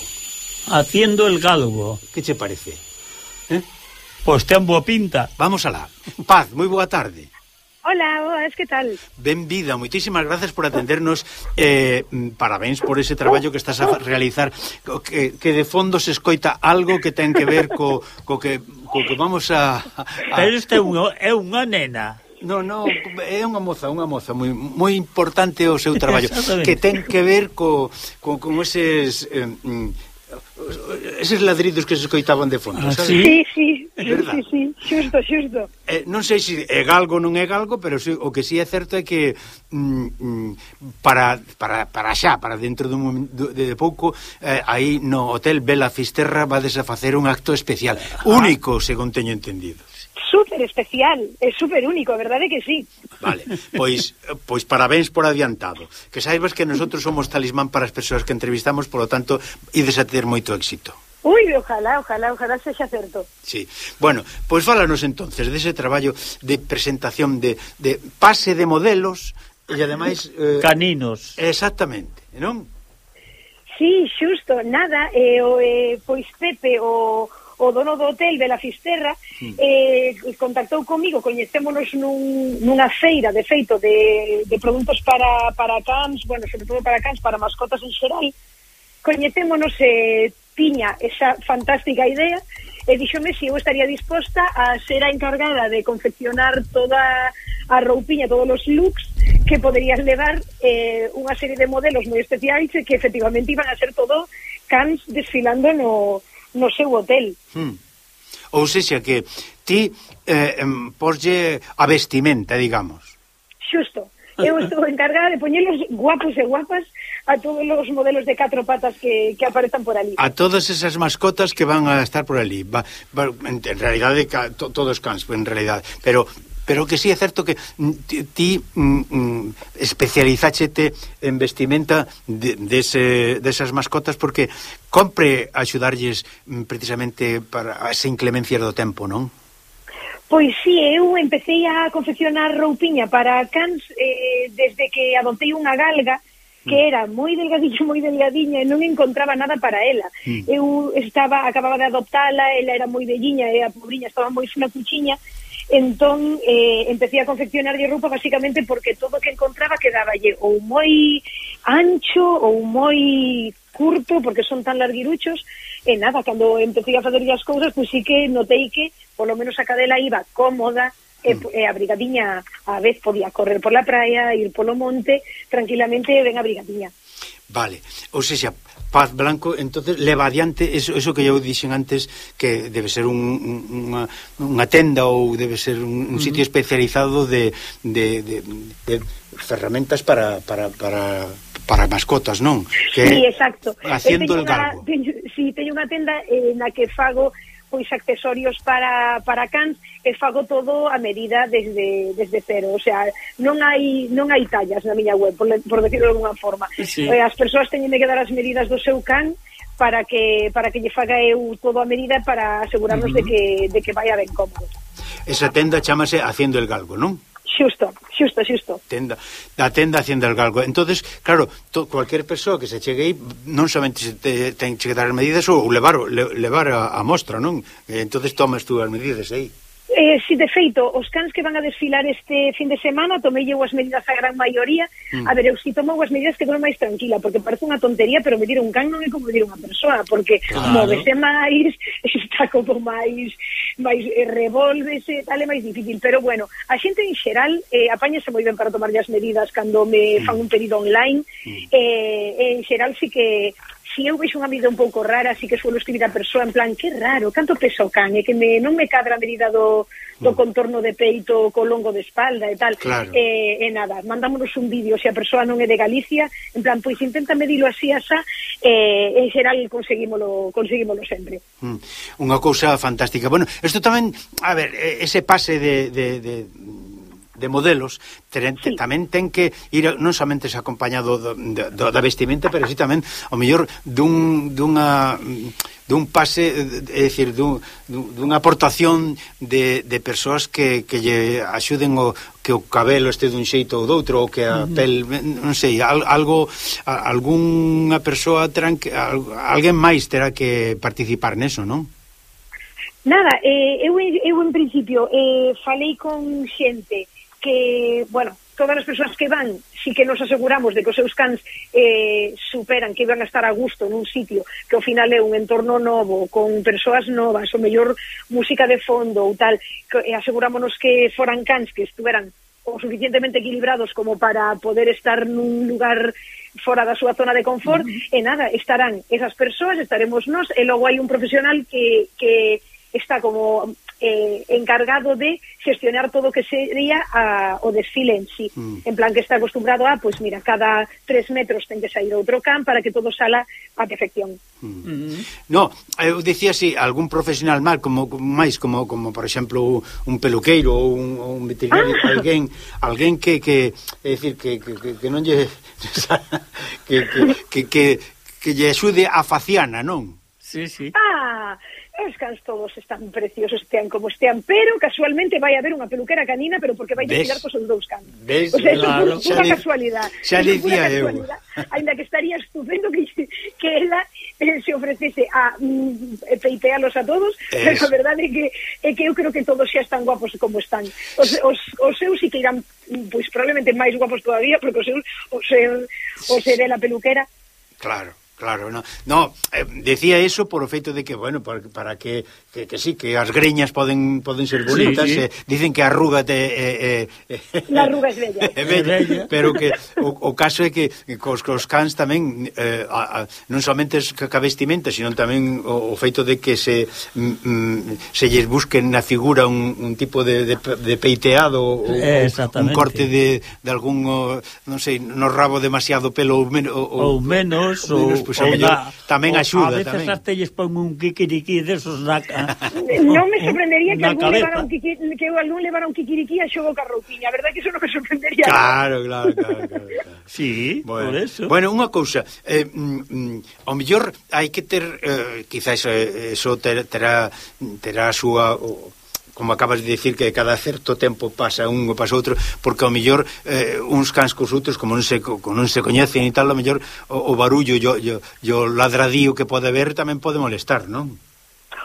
Haciendo el Galgo. Que che parece? Eh? Pois ten boa pinta. Vamos alá. Paz, moi boa tarde. Hola, boas, que tal? Benvida, moitísimas gracias por atendernos eh, Parabéns por ese traballo que estás a realizar Que, que de fondo se escoita algo que ten que ver co, co, que, co que vamos a... a... Pero este é é unha nena No, no, é unha moza, unha moza moi moi importante o seu traballo que ten que ver co co con eses eh, eses ladridos que se escoitaban de fondo, ah, sabes? Sí, sí, sí, sí, sí, xusto, xusto. Eh, non sei se é galgo ou non é galgo, pero sí, o que sí é certo é que mm, mm, para, para, para xa, para dentro dun momento, de, de pouco, eh, aí no Hotel Bela Fisterra vades a facer un acto especial, ah. único, según teño entendido súper especial, é súper único, a verdade é que sí. Vale, pois pois parabéns por adiantado. Que saibas que nosotros somos talismán para as persoas que entrevistamos, polo tanto, ides a ter moito éxito. Ui, ojalá, ojalá, ojalá sexa certo. Sí. Bueno, pois fálanos entonces dese de traballo de presentación de, de pase de modelos e ademais eh, caninos. Exactamente, non? Sí, xusto, nada, eh, o, eh, pois Pepe o o dono do hotel de la Fisterra hmm. eh, contactou comigo, coñecémonos nun, nunha feira de feito de, de produtos para, para cans, bueno, sobre todo para cans, para mascotas en xeral, coñecémonos eh, tiña esa fantástica idea e díxome se si eu estaría disposta a ser a encargada de confeccionar toda a roupiña, todos os looks que poderías levar eh, unha serie de modelos moi especiais que efectivamente iban a ser todo cans desfilando no, no seu hotel. Hmm. Ou seja que ti eh, porlle a vestimenta, digamos. Xusto. Eu estou encargada de poñelos guapos e guapas a todos os modelos de catro patas que, que aparezan por ali. A todas esas mascotas que van a estar por ali. Va, va, en, en realidade, ca, to, todos cans, en realidade. Pero pero que sí é certo que ti mm, especializáchete en vestimenta de, dese, desas mascotas porque compre axudarlles mm, precisamente para as inclemencias do tempo, non? Pois sí, eu empecé a confeccionar roupiña para cans eh, desde que adoptei unha galga que mm. era moi delgadinha, moi delgadiña e non encontraba nada para ela. Mm. Eu estaba acababa de adoptala, ela era moi velliña e a pobriña estaba moi fina cuchiña entón eh, empecé a confeccionar de roupa basicamente porque todo o que encontraba quedaballe ou moi ancho ou moi curto porque son tan larguiruchos e nada, cando empecé a fazer as cousas pois pues, sí que notei que polo menos a cadela iba cómoda e, mm. e abrigadiña a vez podía correr pola praia, ir polo monte tranquilamente ben abrigadiña. Vale, ou seja, Paz Blanco entonces leva adiante eso, eso que eu dixen antes que debe ser un, unha, unha tenda ou debe ser un, un sitio especializado de, de, de, de ferramentas para, para, para para mascotas, non? Que sí, exacto. Eh, haciendo el garbo. Teño, sí, teño unha tenda eh, na que fago pois accesorios para, para cans e fago todo a medida desde, desde cero, o sea, non hai non hai tallas na miña web, por, por decirlo de unha forma. Sí. Eh, as persoas teñen que dar as medidas do seu can para que para que lle faga eu todo a medida para asegurarnos uh -huh. de que de que vaya ben cómodo. Esa tenda chamase Haciendo el Galgo, non? Xusto, xusto, xusto. Tenda, a tenda Hacienda el Galgo. Entonces, claro, to, cualquier persoa que se chegue aí non somente se te, ten que dar as medidas ou levar, le, levar a, a mostra, non? Entonces tomas tú as medidas aí. Eh, si de feito, os cans que van a desfilar este fin de semana tomei eu as medidas a gran maioría mm. a ver, eu si tomou as medidas que máis tranquila porque parece unha tontería, pero medir un can non é como medir unha persoa, porque claro. movese máis, está como máis máis eh, revolvese tal é máis difícil, pero bueno a xente en xeral eh, apáñase moi ben para tomar as medidas cando me mm. fan un pedido online mm. eh, en xeral si que si eu vexo unha medida un pouco rara, así que suelo escribir a persoa en plan, que raro, canto pesa o can, e que me, non me cadra a medida do, do mm. contorno de peito co longo de espalda e tal. Claro. E, e nada, mandámonos un vídeo, se a persoa non é de Galicia, en plan, pois intenta medilo así, asá, e en xeral conseguímolo, conseguímolo sempre. Mm, unha cousa fantástica. Bueno, isto tamén, a ver, ese pase de, de, de de modelos ten, sí. tamén ten que ir non somente se acompañado do, do, da vestimenta, pero si tamén o mellor dun, dunha dun pase, é dicir, dun, dunha aportación de, de persoas que, que lle axuden o que o cabelo este dun xeito ou doutro ou que a pel, non sei, algo algunha persoa terán que, alguén máis terá que participar neso, non? Nada, eh, eu, eu en principio eh, falei con xente que, bueno, todas as persoas que van, si que nos aseguramos de que os seus cans eh, superan que iban a estar a gusto nun sitio que ao final é un entorno novo, con persoas novas, o mellor música de fondo ou tal, que, asegurámonos que foran cans que estuveran o suficientemente equilibrados como para poder estar nun lugar fora da súa zona de confort, uh -huh. e nada, estarán esas persoas, estaremos nós, e logo hai un profesional que, que está como eh, encargado de gestionar todo o que sería a, o desfile en sí. Mm. En plan que está acostumbrado a, pues mira, cada tres metros ten que sair outro can para que todo sala a perfección. Mm. Mm. No, eu dicía si sí, algún profesional mal, como máis como como por exemplo un peluqueiro ou un, un veterinario, ah. alguén, alguén que que é dicir que, que, que, que non lle que que que que, que lle axude a faciana, non? Sí, sí. Ah, os cans todos están preciosos, estean como estean, pero casualmente vai haber unha peluquera canina, pero porque vai desfilar cos os dous cans. Ves? O sea, claro, é unha casualidade. Xa dicía eu. Ainda que estaría estupendo que, que ela eh, se ofrecese a mm, eh, peitealos a todos, es... pero a verdade é que, é que eu creo que todos xa están guapos como están. Os, os, os seus sí que irán, pois, pues, probablemente máis guapos todavía, porque os seus, o ser, o ser la peluquera, Claro. Claro, no, no eh, decía eso por o feito de que, bueno, para, para que, que, que sí, que as greñas poden poden ser bonitas, sí, sí. Eh, dicen que a arruga te... Eh, eh, eh La arruga é bella. É bella, pero que o, o caso é que cos, cos cans tamén, eh, a, a, non somente ca vestimenta, sino tamén o, o feito de que se mm, mm se lles busquen na figura un, un tipo de, de, de peiteado, ou eh, un corte de, de algún, o, non sei, no rabo demasiado pelo ou, men, o, ou, ou menos, ou menos pois a mellor tamén axuda. A veces tamén. as telles pon un kikiriki desos na... non me ¿Eh? sorprendería que algún, levara un kiki, que algún levara un kikiriki a xogo carroupiña, a verdad que eso non me sorprendería. Claro, claro, claro. claro, claro. sí, bueno. por eso. Bueno, unha cousa, eh, mm, mm ao mellor hai que ter, eh, quizás eh, eso ter, terá, terá a súa... O, como acabas de dicir que cada certo tempo pasa un ou pasa outro, porque ao mellor eh, uns cans cos outros, como non se, como non se coñecen e tal, ao mellor o, o barullo e o, yo ladradío que pode haber tamén pode molestar, non?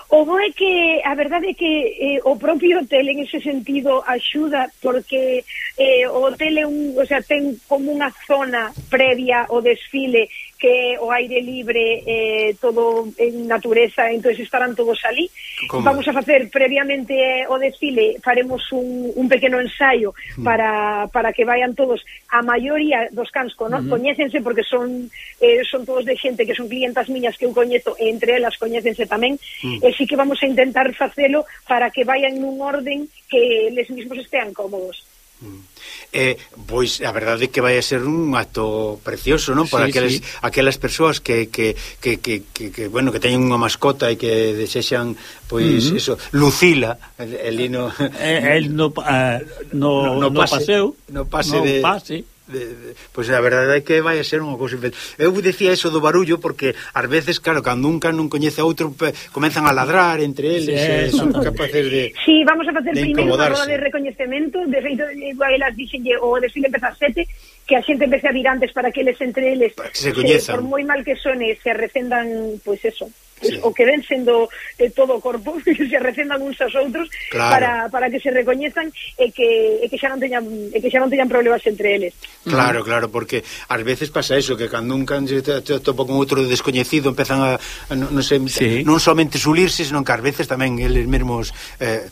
O bo é que a verdade é que eh, o propio hotel en ese sentido axuda porque eh, o hotel é un, o sea, ten como unha zona previa ao desfile que o aire libre, eh, todo en natureza, entonces estarán todos ali. ¿Cómo? Vamos a facer previamente eh, o desfile, faremos un, un pequeno ensaio mm. para, para que vayan todos. A maioría dos cans ¿no? mm -hmm. coñécense porque son eh, son todos de xente que son clientas miñas que eu coñezo, e entre elas coñécense tamén, mm. e sí que vamos a intentar facelo para que vayan nun orden que les mismos estean cómodos. E, pois, a verdade é que vai a ser un acto precioso, non? Para sí, aquelas, sí. aquelas persoas que, que, que, que, que, que, bueno, que teñen unha mascota e que desexan, pois, uh -huh. eso, Lucila, el, el no... El, eh, el no, uh, no, no, no, no paseo, no pase no de... Pase pois pues a verdade é que vai a ser unha cousa eu vos eso do barullo porque ás veces, claro, cando un can non coñece a outro comenzan a ladrar entre eles sí, eh, son capaces de Si, sí, vamos a facer primeiro unha roda de recoñecemento. De feito, igual elas dixenlle o desfile empeza a sete que a xente empece a vir antes para que eles entre eles para que se coñezan. Eh, por moi mal que sone, se recendan, pois pues eso, pues, sí. o que ven sendo eh, todo o corpo, que se recendan uns aos outros claro. para, para que se recoñezan e que, e que xa non teñan e que xa non teñan problemas entre eles. Claro, uh -huh. claro, porque ás veces pasa eso, que cando un canxe topa con outro descoñecido empezan a, a non, non, sei, sí. non somente sulirse, senón que ás veces tamén eles mesmos eh,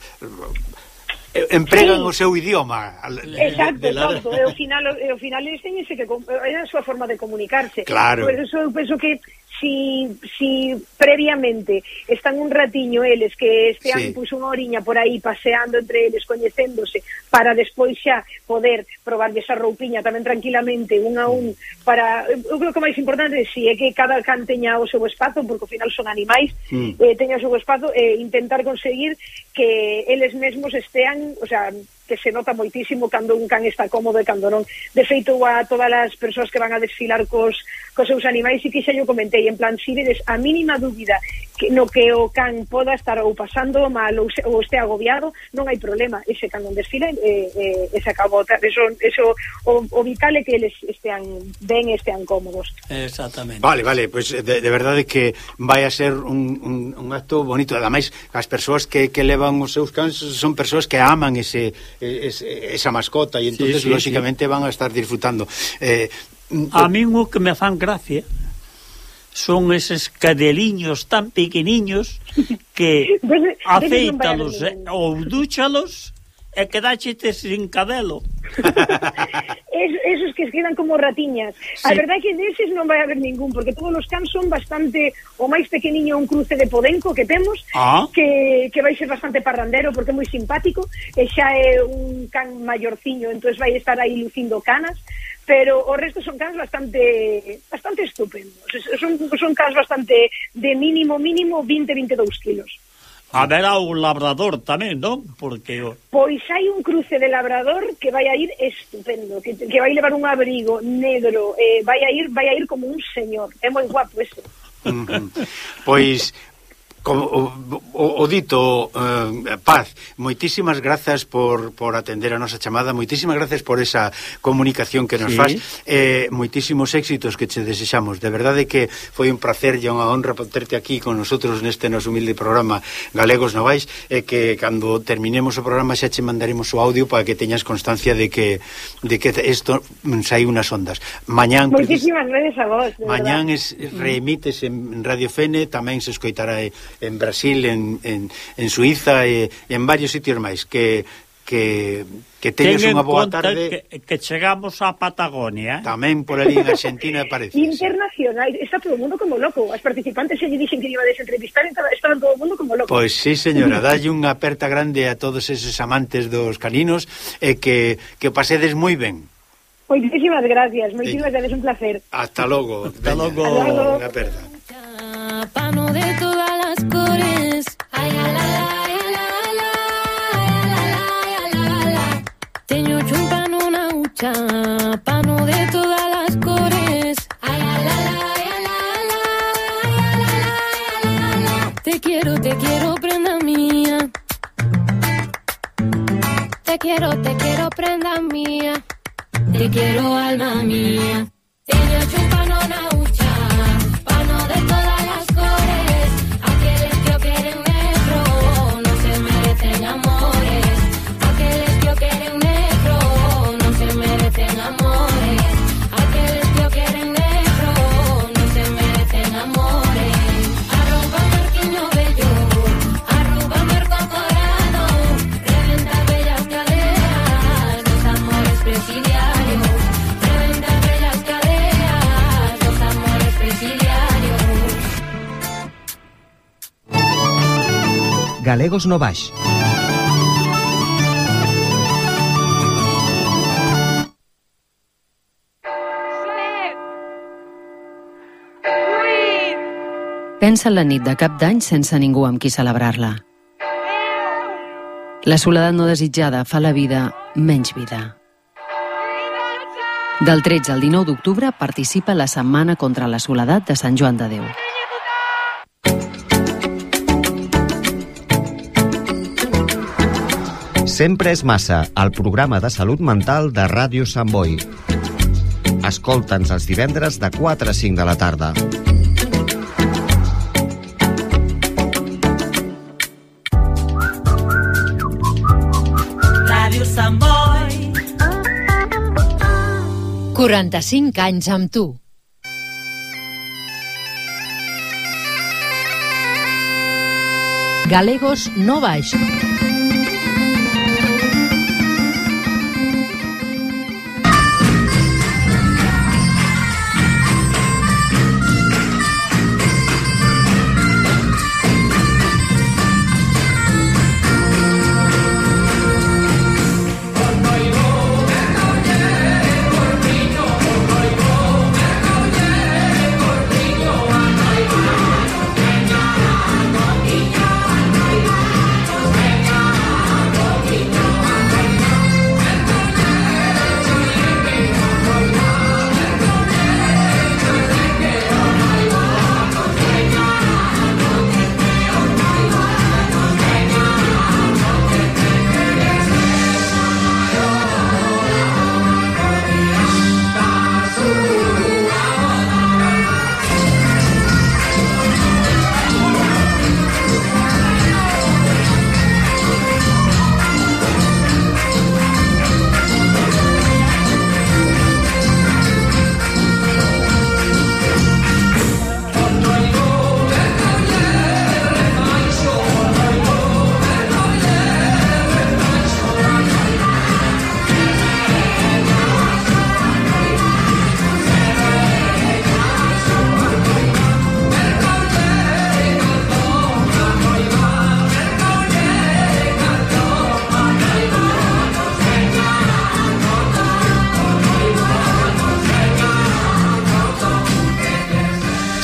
Eh, empregan sí. o seu idioma. Exacto, de, de la... exacto. E ao final, ao final eles teñense que... É a súa forma de comunicarse. Claro. Por eso eu penso que si, si previamente están un ratiño eles que este sí. ano puxo unha oriña por aí paseando entre eles, coñecéndose para despois xa poder probar esa roupiña tamén tranquilamente un a un mm. para, eu creo que o máis importante si é que cada can teña o seu espazo porque ao final son animais mm. eh, teña o seu espazo e eh, intentar conseguir que eles mesmos estean o sea, que se nota moitísimo cando un can está cómodo e cando non. De feito, a todas as persoas que van a desfilar cos, cos seus animais e que xa yo comentei, en plan, si vedes a mínima dúbida que, no que o can poda estar ou pasando mal ou, se, ou este agobiado, non hai problema. Ese can non desfila e, e, e se acabou. Eso, eso, o, o vital é que eles estean ben, estean cómodos. Exactamente. Vale, vale, pois pues de, de verdade que vai a ser un, un, un acto bonito. Ademais, as persoas que, que levan os seus cans son persoas que aman ese Eh, es, eh, esa mascota y entonces sí, sí, lógicamente sí. van a estar disfrutando. Eh, a mí o que me fan gracia son eses cadeliños tan pequeniños que afeítalos eh, ou dúchalos e quedaxete sin cabelo. es, esos que quedan como ratiñas. Sí. A verdade é que deses non vai haber ningún, porque todos os cans son bastante, o máis pequeniño un cruce de podenco que temos, ah. que, que vai ser bastante parrandero, porque é moi simpático, e xa é un can maiorciño, entonces vai estar aí lucindo canas, pero o resto son cans bastante bastante estupendos. Son, son cans bastante de mínimo, mínimo 20-22 kilos. Haberá un labrador tamén, non? Porque o... Pois hai un cruce de labrador que vai a ir estupendo, que, que vai levar un abrigo negro, eh, vai a ir vai a ir como un señor. É moi guapo eso. pois como, o, o, o dito eh, Paz, moitísimas grazas por, por atender a nosa chamada moitísimas grazas por esa comunicación que nos sí. faz eh, moitísimos éxitos que che desexamos, de verdade que foi un placer e unha honra terte aquí con nosotros neste nos humilde programa Galegos Novais e eh, que cando terminemos o programa xa che mandaremos o audio para que teñas constancia de que de que isto sai unhas ondas. Mañán moitísimas gracias a vos mañán es, reemites en Radio Fene tamén se escoitará en Brasil, en, en, en Suiza e en varios sitios máis que que que teñas unha boa tarde. que, que chegamos á Patagonia eh? tamén por ali en Argentina parece internacional, está todo o mundo como loco. As participantes se lle dixen que iba a desentrevistar estaban todo o mundo como loco. Pois sí señora, dalle unha aperta grande a todos eses amantes dos caninos e que, que pasedes moi ben. Moitísimas gracias, moitísimas gracias, un placer. Hasta logo, hasta logo, hasta logo. Unha aperta. Pano de toda una hucha, pano de todas las cores. Ay, la, la, la, la, Te quiero, te quiero, prenda mía. Te quiero, te quiero, prenda mía. Te quiero, alma mía. Teño chumpa una Galegos no Baix. Pensa en la nit de cap d'any sense ningú amb qui celebrar-la. La soledat no desitjada fa la vida menys vida. Del 13 al 19 d'octubre participa la Setmana contra la Soledat de Sant Joan de Déu. Sempre és massa, el programa de salut mental de Ràdio Sant Boi. Escolta'ns els divendres de 4 a 5 de la tarda. Ràdio Sant Boi 45 anys amb tu. Galegos no baix.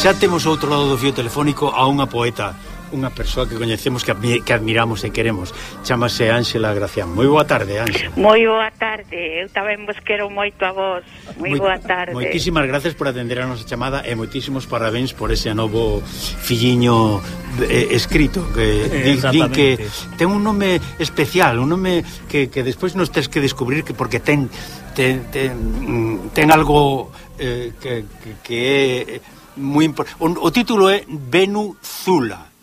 Xa temos outro lado do fio telefónico a unha poeta, unha persoa que coñecemos que, admi que admiramos e queremos. Chámase Ángela Gracián. Moi boa tarde, Ángela. Moi boa tarde. Eu tamén vos quero moito a vos. Moi, moi boa tarde. Moitísimas gracias por atender a nosa chamada e moitísimos parabéns por ese novo filliño eh, escrito que din, din que ten un nome especial, un nome que, que despois nos tes que descubrir que porque ten ten, ten, mm, ten algo eh, que, que, que é moi o, o título é Venu Zula.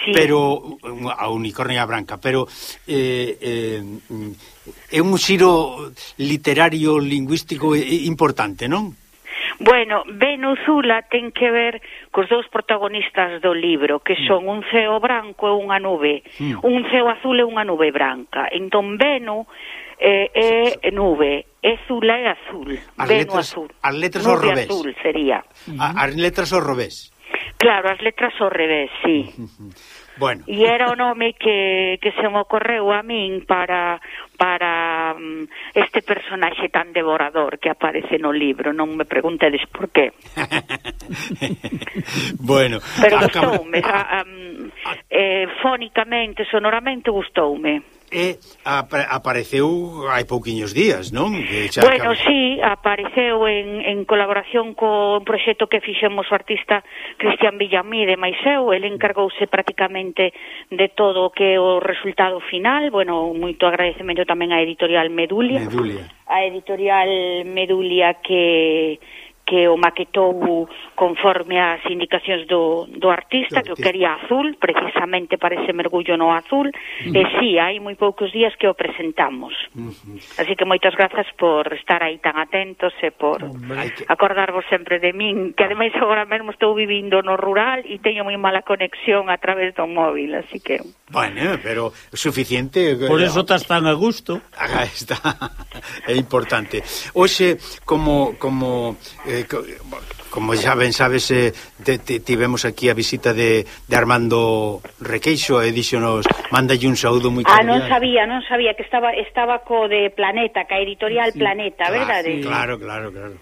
Sí. pero a unicornia branca, pero eh, eh, é un xiro literario lingüístico importante, non? Bueno, Venuzula ten que ver cos dous protagonistas do libro, que mm. son un ceo branco e unha nube, mm. un ceo azul e unha nube branca. Entón, Venu eh, é nube, é Zula e azul, as Veno letras, azul. As letras nube ao revés. azul sería. Uh -huh. As letras ao revés. Claro, as letras ao revés, sí. bueno. E era o nome que, que se me ocorreu a min para, para um, este personaxe tan devorador que aparece no libro. Non me preguntedes por qué. bueno. Pero gustoume. Mm, a, eh, fónicamente, sonoramente gustoume e ap apareceu hai pouquiños días, non? Que xa bueno, acaba... sí, apareceu en, en colaboración co un proxecto que fixemos o artista Cristian Villamide máis eu, el encargouse prácticamente de todo o que o resultado final, bueno, moito agradecemento tamén á editorial Medulia, Medulia. a editorial Medulia que que o maquetou conforme as indicacións do, do artista, que o quería azul, precisamente para ese mergullo no azul, uh -huh. e si, sí, hai moi poucos días que o presentamos. Uh -huh. Así que moitas grazas por estar aí tan atentos e por Hombre, que... acordarvos sempre de min, que ademais agora mesmo estou vivindo no rural e teño moi mala conexión a través do móvil, así que... Bueno, pero suficiente... Eh, por eh, eso estás tan a gusto. Ah, está, é importante. Oxe, como... como eh, Eh, como xa ben sabes, eh, te, te, tivemos aquí a visita de, de Armando Requeixo e díxonos, mándalle un saúdo moi cordial. Ah, non sabía, non sabía que estaba estaba co de Planeta, ca editorial sí, Planeta, claro, verdade? Sí, claro, claro, claro.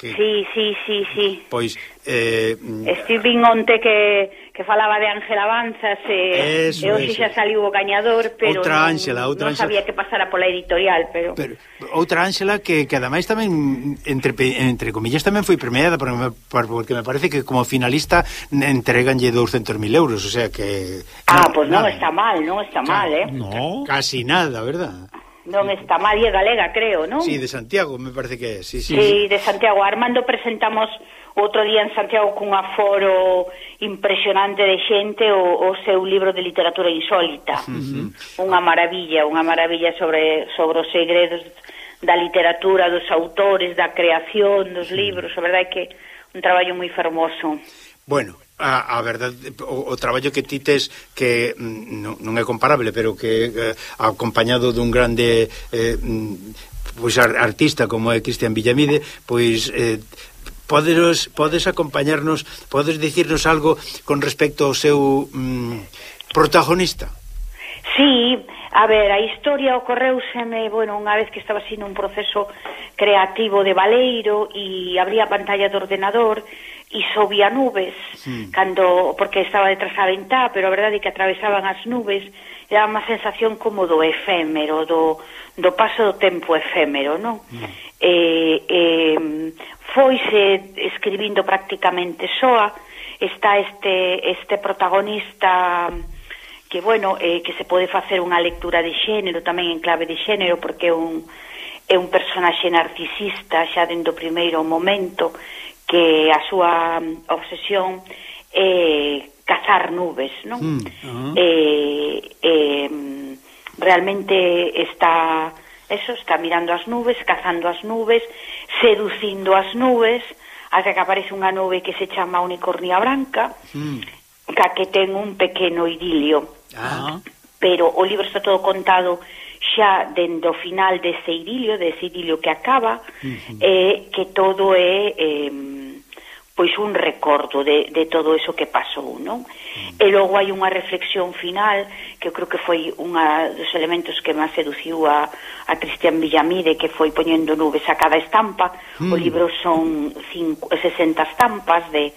Que, sí, sí, sí, sí. Pois... Eh, mm, Estive onte que que falaba de Ángela Banzas e, eso, e hoxe xa saliu o gañador, pero outra Ángela, outra non sabía que pasara pola editorial, pero... pero outra Ángela que, que ademais tamén entre, entre comillas tamén foi premiada porque me, porque me parece que como finalista entreganlle 200.000 euros, o sea que Ah, pois pues non está mal, non está mal, eh. No. Casi nada, ¿verdad? Non está mal, e galega, creo, non? Sí, de Santiago, me parece que é, sí, sí. Sí, de Santiago. Armando presentamos outro día en Santiago cun aforo impresionante de xente o, o seu libro de literatura insólita. Uh -huh. Unha maravilla, unha maravilla sobre, sobre os segredos da literatura, dos autores, da creación, dos libros, a verdade é que un traballo moi fermoso. Bueno, a, a verdade o, o traballo que ti tes que mm, non, non é comparable, pero que eh, acompañado dun grande eh, mm, pois artista como é Cristian Villamide, pois eh, poderos, podes acompañarnos, podes dicirnos algo con respecto ao seu mm, protagonista? Sí, a ver, a historia ocorreuseme, bueno, unha vez que estaba así nun proceso creativo de Valeiro e abría a pantalla do ordenador e sobía nubes, sí. cando porque estaba detrás a ventá, pero a verdade é que atravesaban as nubes dá unha sensación como do efémero, do, do paso do tempo efémero, non? Mm. mm eh, eh, foise escribindo prácticamente soa, está este, este protagonista mm, que, bueno, eh, que se pode facer unha lectura de xénero, tamén en clave de xénero, porque é un, é un personaxe narcisista xa dentro do primeiro momento, que a súa mm, obsesión é cazar nubes, non? Mm, uh -huh. eh, eh, realmente está eso, está mirando as nubes, cazando as nubes, seducindo as nubes, ata que aparece unha nube que se chama unicornia branca, mm. ca que ten un pequeno idilio. Ah. Pero o libro está todo contado xa dende o final dese idilio, dese idilio que acaba, uh -huh. eh, que todo é... Eh, pois un recordo de, de todo eso que pasou, non? E logo hai unha reflexión final que eu creo que foi unha dos elementos que máis seduciu a, a Cristian Villamide que foi poñendo nubes a cada estampa mm. o libro son cinco, 60 estampas de,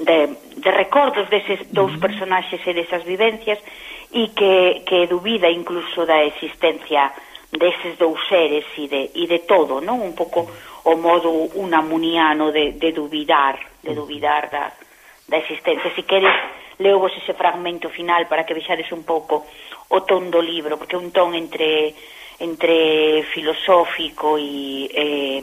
de, de recordos deses dous mm. personaxes e desas vivencias e que, que dubida incluso da existencia deses dous seres e de, e de todo, non? Un pouco o modo unamuniano de, de dubidar de duvidar da, da existencia. Si queres, leo vos ese fragmento final para que vexades un pouco o ton do libro, porque é un ton entre entre filosófico e eh,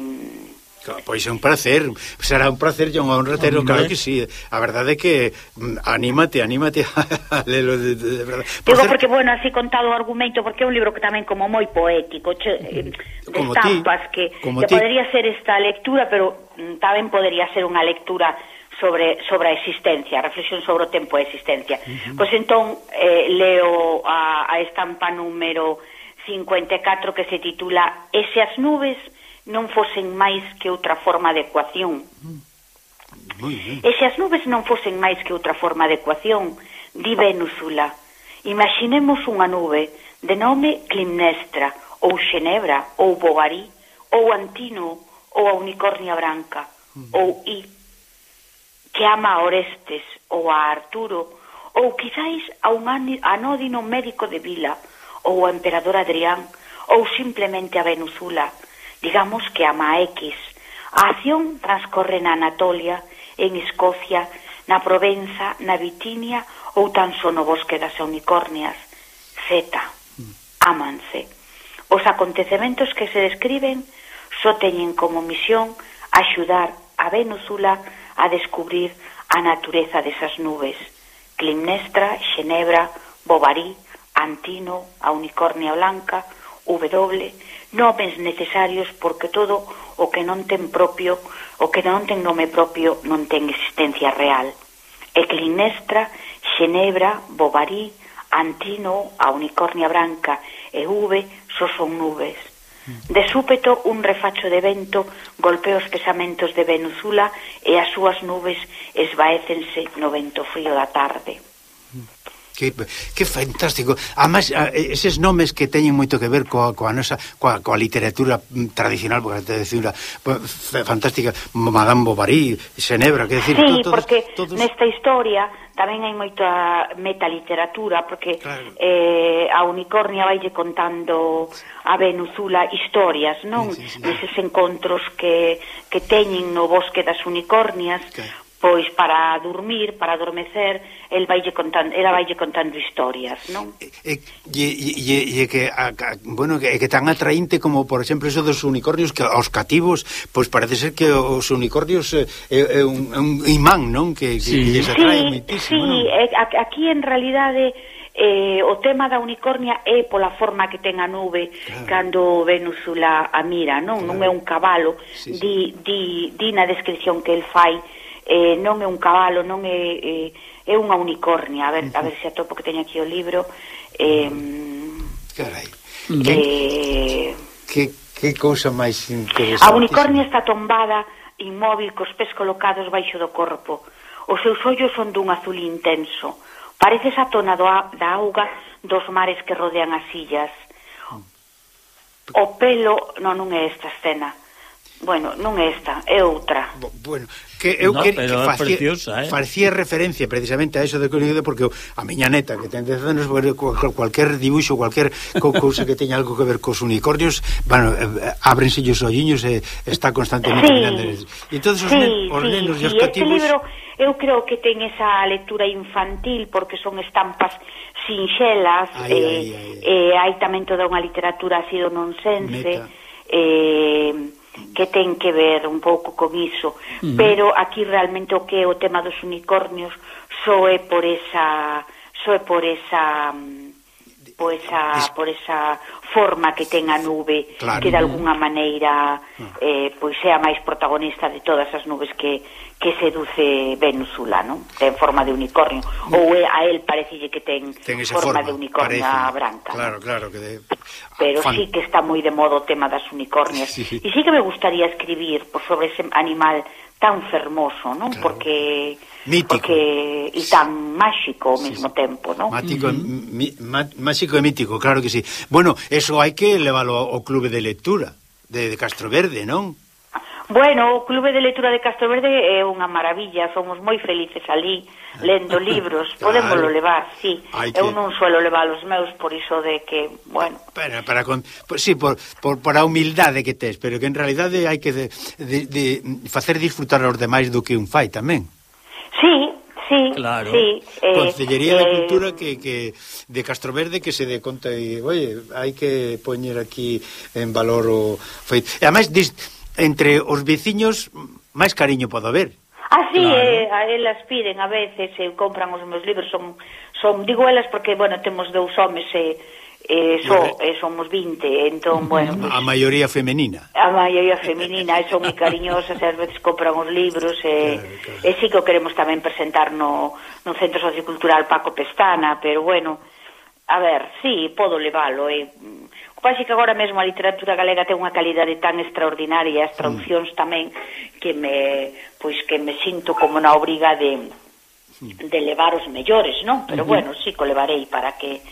Ah, pois é un placer, será un placer, John Honra, ter, claro que sí. A verdade é que mm, anímate, anímate a lelo de, de, de verdade. Por Digo, porque, bueno, así contado o argumento, porque é un libro que tamén como moi poético, che, eh, mm, de como estampas, ti, que, como que podría ser esta lectura, pero mm, tamén podría ser unha lectura sobre sobre a existencia, a reflexión sobre o tempo e a existencia. Uh -huh. Pois entón eh, leo a, a estampa número 54 que se titula Ese as nubes, non fosen máis que outra forma de ecuación. E se as nubes non fosen máis que outra forma de ecuación, di Venusula, imaginemos unha nube de nome Climnestra, ou Xenebra, ou Bogarí, ou Antino, ou a Unicornia Branca, ou I, que ama a Orestes, ou a Arturo, ou quizáis a un anódino médico de vila, ou a emperador Adrián, ou simplemente a Venusula, digamos que a X. A acción transcorre na Anatolia, en Escocia, na Provenza, na Bitinia ou tan só no bosque das unicornias. Z. ámanse. Os acontecementos que se describen só teñen como misión axudar a Venusula a descubrir a natureza desas nubes. Climnestra, Xenebra, Bovary, Antino, a Unicornia Blanca, W, nomes necesarios porque todo o que non ten propio, o que non ten nome propio non ten existencia real. Eclinestra, Xenebra, Bovary, Antino, a unicornia branca e V só son nubes. Mm. De súpeto, un refacho de vento golpea os pesamentos de Venuzula e as súas nubes esvaécense no vento frío da tarde. Mm. Que, que fantástico. Además, eses nomes que teñen moito que ver coa, coa nosa coa, coa literatura tradicional, porque te decir fantástica Madame Bovary, Xenebra, que decir, sí, todos, porque todos... nesta historia tamén hai moita metaliteratura porque claro. eh, a Unicornia vaille contando a Venuzula historias, non? Sí, sí, sí. Neses encontros que, que teñen no bosque das unicornias, claro pois para dormir, para adormecer, el vaille contando, ela vaille contando historias, non? E, e, e, e que, a, a, bueno, que, que tan atraínte como, por exemplo, eso dos unicornios, que os cativos, pois parece ser que os unicornios eh, é é, un, é un imán, non? Que, sí. que lles atrae sí, muitísimo, sí, non? Aquí en realidade eh, o tema da unicornia é pola forma que ten a nube claro. cando Venusula a mira, non? Claro. Non é un cabalo, sí, sí. Di, di, di na descripción que el fai eh, non é un cabalo, non é, eh, é unha unicornia, a ver, a ver se atopo que teño aquí o libro. Eh, Carai. Eh, que, que cousa máis interesante. A unicornia está tombada, inmóvil, cos pés colocados baixo do corpo. Os seus ollos son dun azul intenso. Parece esa tona do, a, da auga dos mares que rodean as illas. O pelo, non, non é esta escena. Bueno, non é esta, é outra. Bueno, que eu no, que, que facía, preciosa, eh? facía referencia precisamente a eso de colorido porque a miña neta que ten 10 anos cualquier dibuixo, cualquier cousa que teña algo que ver cos unicornios, bueno, eh, eh, ábrense os olliños e está constantemente sí, mirando. E todos os, sí, nen, os sí, nenos sí, e os cativos libro, Eu creo que ten esa lectura infantil porque son estampas sinxelas ai, eh, ai, ai, ai. eh hai tamén toda unha literatura así do nonsense. Meta. Eh que ten que ver un pouco con iso, mm. pero aquí realmente o que é o tema dos unicornios só é por esa só é por esa mm, po esa, por esa forma que ten a nube claro. que de alguna maneira ah. eh, pois sea máis protagonista de todas as nubes que, que seduce Venusula, non? Ten forma de unicornio mm. ou a él parecille que ten, ten forma, forma de unicornio parece. branca. Claro, claro que de... Pero Fan... sí que está moi de modo o tema das unicornias. Sí. E sí que me gustaría escribir por sobre ese animal tan fermoso, non? Claro. Porque mítico. porque e tan máxico ao mesmo sí, tempo, non? Mático, uh -huh. mi, má, máxico e mítico, claro que sí. Bueno, eso hai que leválo ao clube de lectura de, de Castroverde, non? Bueno, o Clube de Lectura de Castro Verde é unha maravilla, somos moi felices ali, lendo libros, podémoslo levar, sí. Hai que... Eu non suelo levar os meus por iso de que, bueno... Para, para con... sí, por, por, por a humildade que tes, pero que en realidade hai que de, de, de facer disfrutar aos demais do que un fai tamén. Sí, sí, claro. sí. Eh, Consellería eh, de Cultura que, que de Castroverde que se dé conta e, oye, hai que poñer aquí en valor o feito. E ademais, dis, entre os veciños máis cariño pode haber. Así claro. eh, a elas piden a veces, eh, compran os meus libros, son son digo elas porque bueno, temos dous homes e eh, eh, so, eh, somos 20, entón, bueno... Pues, a maioría femenina. A maioría femenina, e son moi cariñosas, e ás veces compran os libros, e, claro, claro. e sí que o queremos tamén presentar no, no Centro Sociocultural Paco Pestana, pero bueno, a ver, sí, podo levalo, e... Eh, O que pasa que agora mesmo a literatura galega ten unha calidade tan extraordinaria, as traduccións tamén, que me, pois que me sinto como na obriga de, de levar os mellores, non? Pero uh -huh. bueno, sí, co levarei para que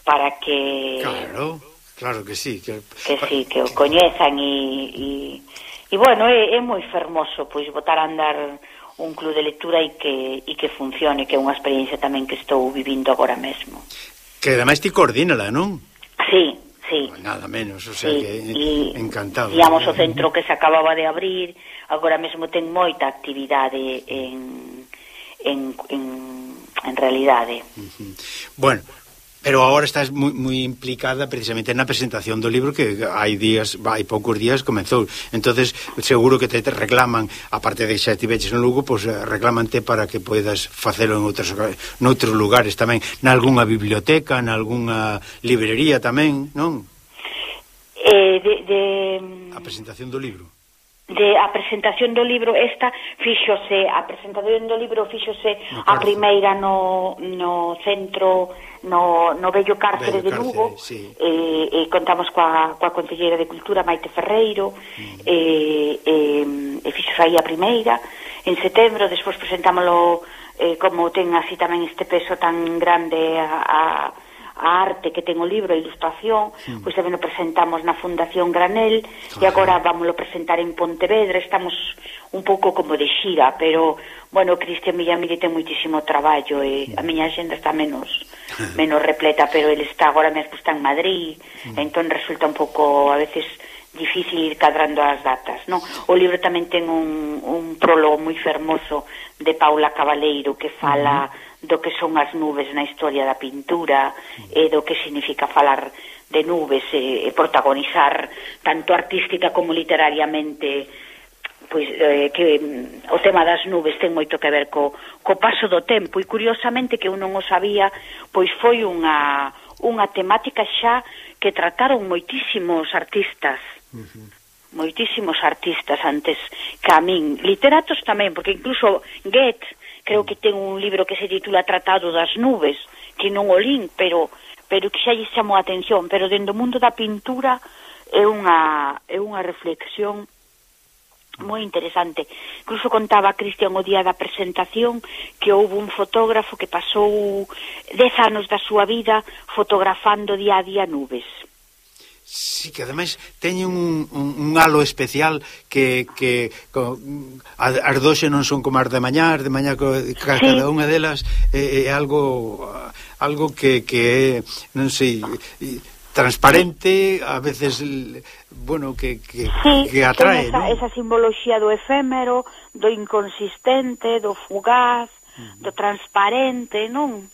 para que Claro, claro que sí, que, que sí, que o coñezan e e bueno, é, é moi fermoso pois botar a andar un club de lectura e que, e que funcione, que é unha experiencia tamén que estou vivindo agora mesmo. Que ademais ti coordínala, non? Sí, sí. nada menos, o sea sí, que eh, y, encantado. Íamos ao centro que se acababa de abrir, agora mesmo ten moita actividade en, en, en, en realidade. Bueno, Pero agora estás moi, moi implicada precisamente na presentación do libro que hai días, hai poucos días comezou. Entonces seguro que te, te reclaman, aparte de xa tiveches en Lugo, pois pues, eh, reclamante para que poidas facelo en outros noutros lugares tamén, nalgúnha biblioteca, nalgúnha librería tamén, non? Eh, de, de... A presentación do libro de a presentación do libro esta fíxose a presentación do libro fíxose no a primeira no, no centro no, no bello cárcere bello de Lugo cárcere, sí. e, e contamos coa, coa Conselleira de Cultura Maite Ferreiro mm. Eh, e, e, e fíxose aí a primeira en setembro despois presentámolo eh, como ten así tamén este peso tan grande a, a a arte que ten o libro, a ilustración, sí. pois tamén o presentamos na Fundación Granel e agora vámoslo presentar en Pontevedra, estamos un pouco como de xira, pero bueno, Cristian Millamide ten muitísimo traballo e a miña xenda está menos menos repleta, pero ele está agora mesmo está en Madrid, mm. entón resulta un pouco a veces difícil ir cadrando as datas, non? O libro tamén ten un, un prólogo moi fermoso de Paula Cabaleiro que fala hmm do que son as nubes na historia da pintura e do que significa falar de nubes e, e protagonizar tanto artística como literariamente pois eh, que mm, o tema das nubes ten moito que ver co, co paso do tempo. E curiosamente que eu non o sabía pois foi unha, unha temática xa que trataron moitísimos artistas. Uh -huh. moitísimos artistas antes que a min. Literatos tamén, porque incluso Goethe creo que ten un libro que se titula Tratado das Nubes, que non o lin, pero pero que xa lle chamou a atención, pero dentro do mundo da pintura é unha é unha reflexión moi interesante. Incluso contaba Cristian o día da presentación que houve un fotógrafo que pasou dez anos da súa vida fotografando día a día nubes. Sí, que ademais teñen un, un, un halo especial que, que co, as doxe non son como as de mañá, as de mañá co, ca, sí. cada unha delas é, é algo algo que, que é, non sei, transparente, a veces bueno, que, que, sí, que atrae, esa, non? esa simboloxía do efémero, do inconsistente, do fugaz, uh -huh. do transparente, non?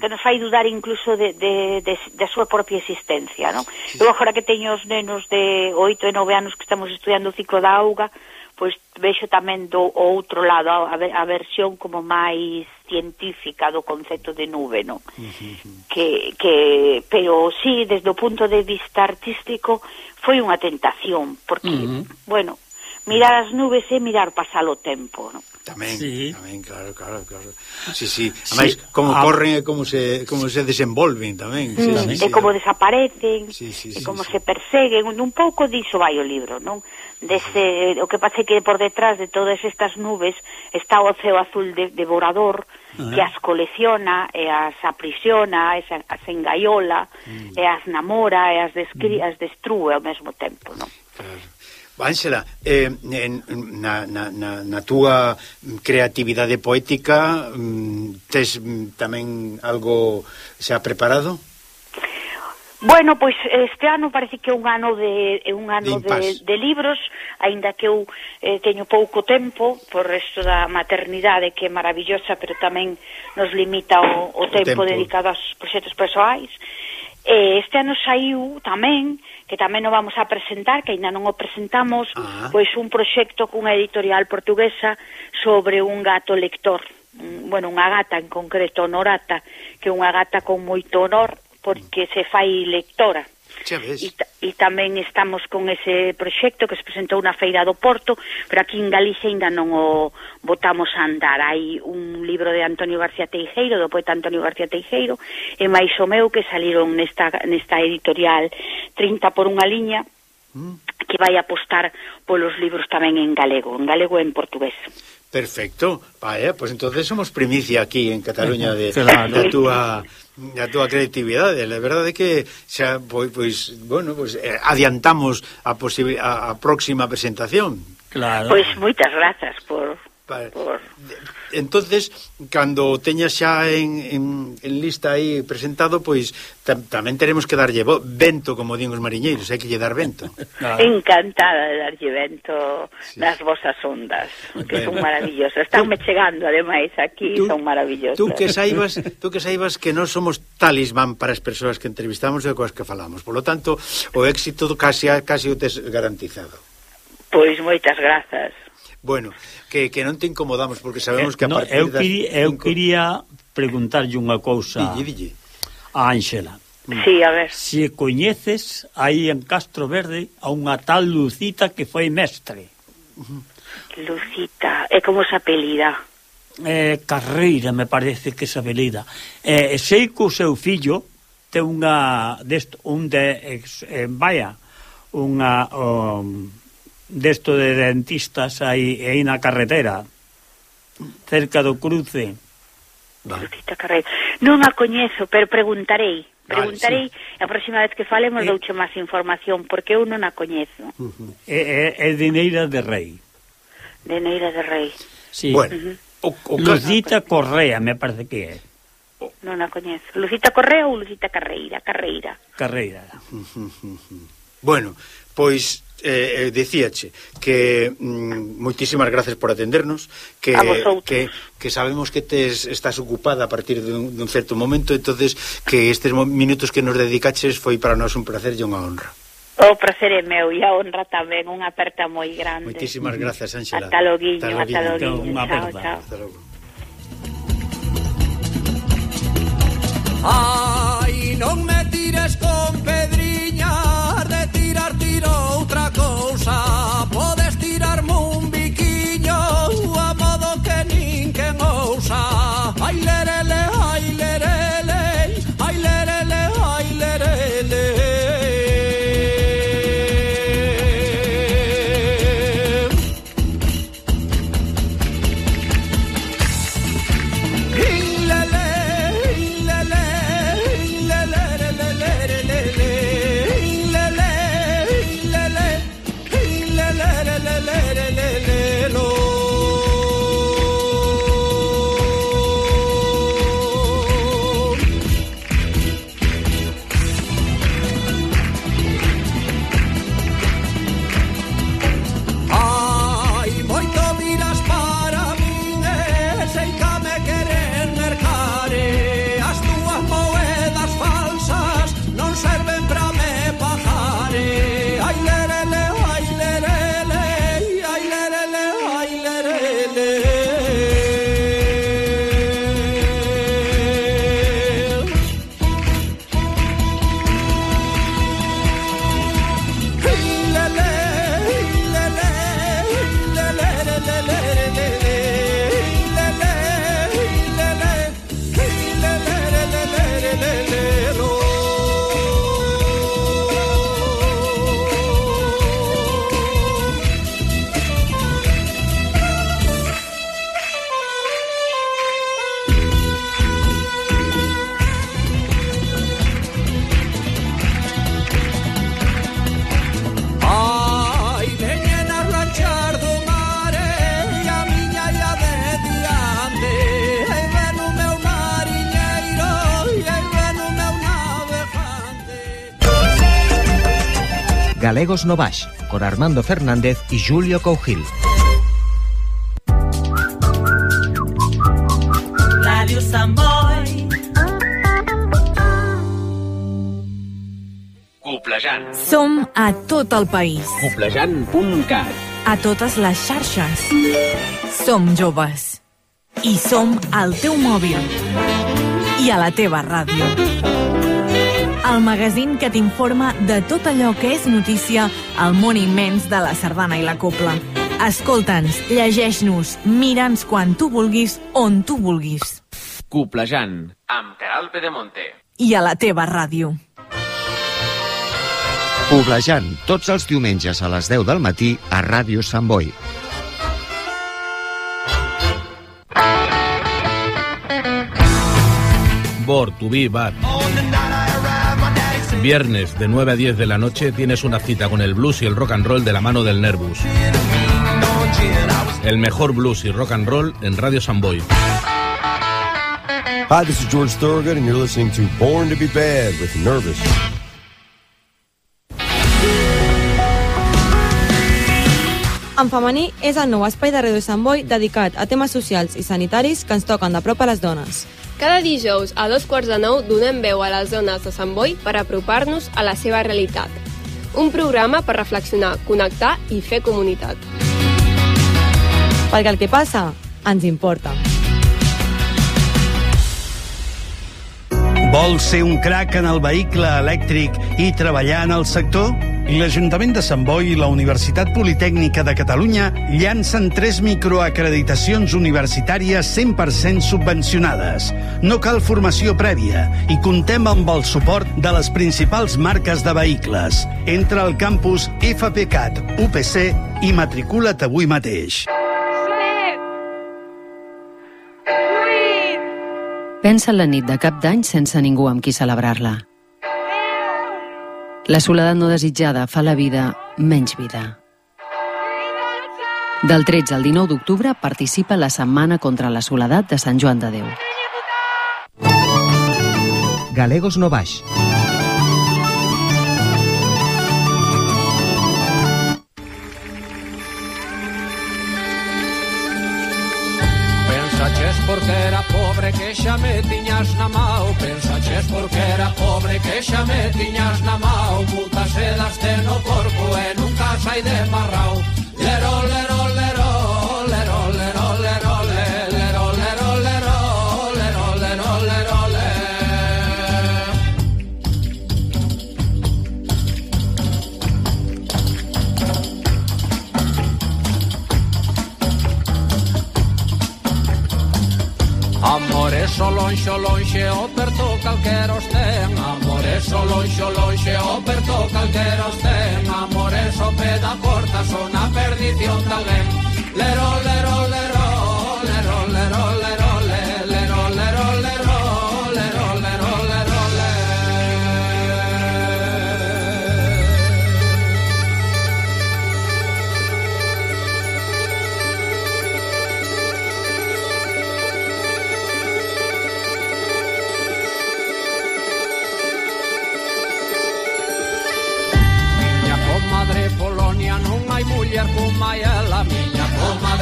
que nos fai dudar incluso de, de, de, da súa propia existencia, non? Sí. Eu agora que teño os nenos de 8 e 9 anos que estamos estudiando o ciclo da auga, pois vexo tamén do outro lado a, a versión como máis científica do concepto de nube, non? Uh -huh. Que, que, pero sí, desde o punto de vista artístico, foi unha tentación, porque, uh -huh. bueno, mirar as nubes é mirar pasar o tempo, non? Tamén, sí. tamén, claro, claro, claro. Ah, sí, sí, ademais sí. como ah. corren e como se como se desenvolven tamén. Sí, mm, sí, sí, e sí, como sí. desaparecen, sí, sí, e sí, como sí. se perseguen, un pouco diso vai o libro, non? Dese, o que pasa é que por detrás de todas estas nubes está o ceo azul de, devorador que as colecciona e as aprisiona, e as, as engaiola, mm. e as namora e as, descri, mm. as destrúe ao mesmo tempo, non? Ángela, eh, en, na, na, na, na túa creatividade poética mm, tes tamén algo xa preparado? Bueno, pois este ano parece que é un ano de un ano de, de, de libros, aínda que eu eh, teño pouco tempo por resto da maternidade que é maravillosa, pero tamén nos limita o, o, o tempo, tempo dedicado aos proxectos persoais. Eh, este ano saiu tamén que tamén o vamos a presentar, que aínda non o presentamos, ah. pois un proxecto cunha editorial portuguesa sobre un gato lector, bueno, unha gata en concreto, Norata, que é unha gata con moito honor porque se fai lectora e, ta, e tamén estamos con ese proxecto que se presentou na Feira do Porto, pero aquí en Galicia ainda non o botamos a andar. Hai un libro de Antonio García Teijeiro, do poeta Antonio García Teijeiro, e máis o meu que saliron nesta, nesta editorial 30 por unha liña, mm. que vai apostar polos libros tamén en galego, en galego e en portugués. Perfecto, vaya, pois pues entonces somos primicia aquí en Cataluña de, claro. da túa a túa creatividade, é verdade é que xa pois, pois bueno, pois eh, adiantamos a posible a, a próxima presentación. Claro. Pois moitas grazas por, por entonces cando teñas xa en, en, en lista aí presentado, pois tam, tamén teremos que darlle vento, como din os mariñeiros, hai que lle dar vento. Ah. Encantada de darlle vento sí. nas vosas ondas, que bueno. son maravillosas. Estánme chegando ademais aquí, tú, son maravillosas. Tú que saibas, tú que saibas que non somos talismán para as persoas que entrevistamos e coas que falamos. Por lo tanto, o éxito casi casi o tes garantizado. Pois moitas grazas. Bueno, que, que non te incomodamos porque sabemos eh, que a partir no, eu quiri, das... Eu quería preguntarlle unha cousa dille, dille. a Ángela. Sí, a ver. Se coñeces aí en Castro Verde a unha tal Lucita que foi mestre. Uh-huh. Lucita, é como se apelida? Eh, Carreira, me parece que se apelida. Eh, sei que o seu fillo ten unha dest, un de eh, vaya, unha um, desto de dentistas aí, aí na carretera cerca do cruce vale. non a coñezo pero preguntarei preguntarei vale, sí. a próxima vez que falemos eh, douche máis información porque eu non a coñezo uh -huh. é, é, Dineira de Rei Dineira de Rei sí. bueno, uh -huh. o, o Lucita no, Correa me parece que é non a coñezo Lucita Correa ou Lucita Carreira Carreira Carreira uh -huh. bueno, pois eh, eh dicíache que mm, moitísimas gracias por atendernos que, que, que sabemos que tes, estás ocupada a partir dun, dun certo momento entonces que estes minutos que nos dedicaches foi para nós un placer e unha honra O prazer é meu e a honra tamén, unha aperta moi grande. Moitísimas gracias, Ángela. ata logo, ata logo. Entón, unha aperta. Chao, chao. Hasta logo. Ai, non me tires con Pedri tirar tiro outra cousa. Pode Galegos no Baix, con Armando Fernández y Julio Cougil. Ràdio Sant Boi. Coplejant. Som a tot el país, Coplejant.cat a totes les xarxes. Som joves. I som al teu mòbil. I a la teva ràdio. El magazín que t'informa de tot allò que és notícia al món immens de la sardana i la copla. Escolta'ns, llegeix-nos, mira'ns quan tu vulguis, on tu vulguis. Coplejant. Amb Caral Pedemonte. I a la teva ràdio. Poblejant, tots els diumenges a les 10 del matí a Ràdio Sant Boi. Bor, to be bad. Viernes de 9 a 10 de la noche tienes una cita con el blues y el rock and roll de la mano del Nervus. El mejor blues y rock and roll en Radio Samboy. Hi, this is George Thorogood, and you're listening to Born to be Bad with Nervous. En femení és el nou espai de Ràdio Sant Boi dedicat a temes socials i sanitaris que ens toquen de prop a les dones. Cada dijous a dos quarts de nou donem veu a les dones de Sant Boi per apropar-nos a la seva realitat. Un programa per reflexionar, connectar i fer comunitat. Perquè el que passa ens importa. Vols ser un crac en el vehicle elèctric i treballar en el sector? L'Ajuntament de Sant Boi i la Universitat Politècnica de Catalunya llancen tres microacreditacions universitàries 100% subvencionades. No cal formació prèvia i contem amb el suport de les principals marques de vehicles. Entra al campus FPCAT UPC i matricula't avui mateix. Pensa en la nit de cap d'any sense ningú amb qui celebrar-la. La soledat no desitjada fa la vida menys vida. Del 13 al 19 d'octubre participa la Setmana contra la Soledat de Sant Joan de Déu. Galegos no pobre que xa me tiñas na mao Pensaches porque era pobre que xa me tiñas na mao Putas sedas ten no corpo e nunca sai de marrao. Lero, lero, lero Amores o lonxe o lonxe o perto calquera os ten Amores o lonxe o lonxe o perto calquera os ten Amores o pé da porta son a perdición tal Lero, lero, lero, lero, lero, lero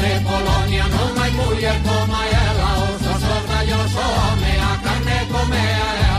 padre Polonia, no mai mujer como ella, osa sorda yo so, mea carne comea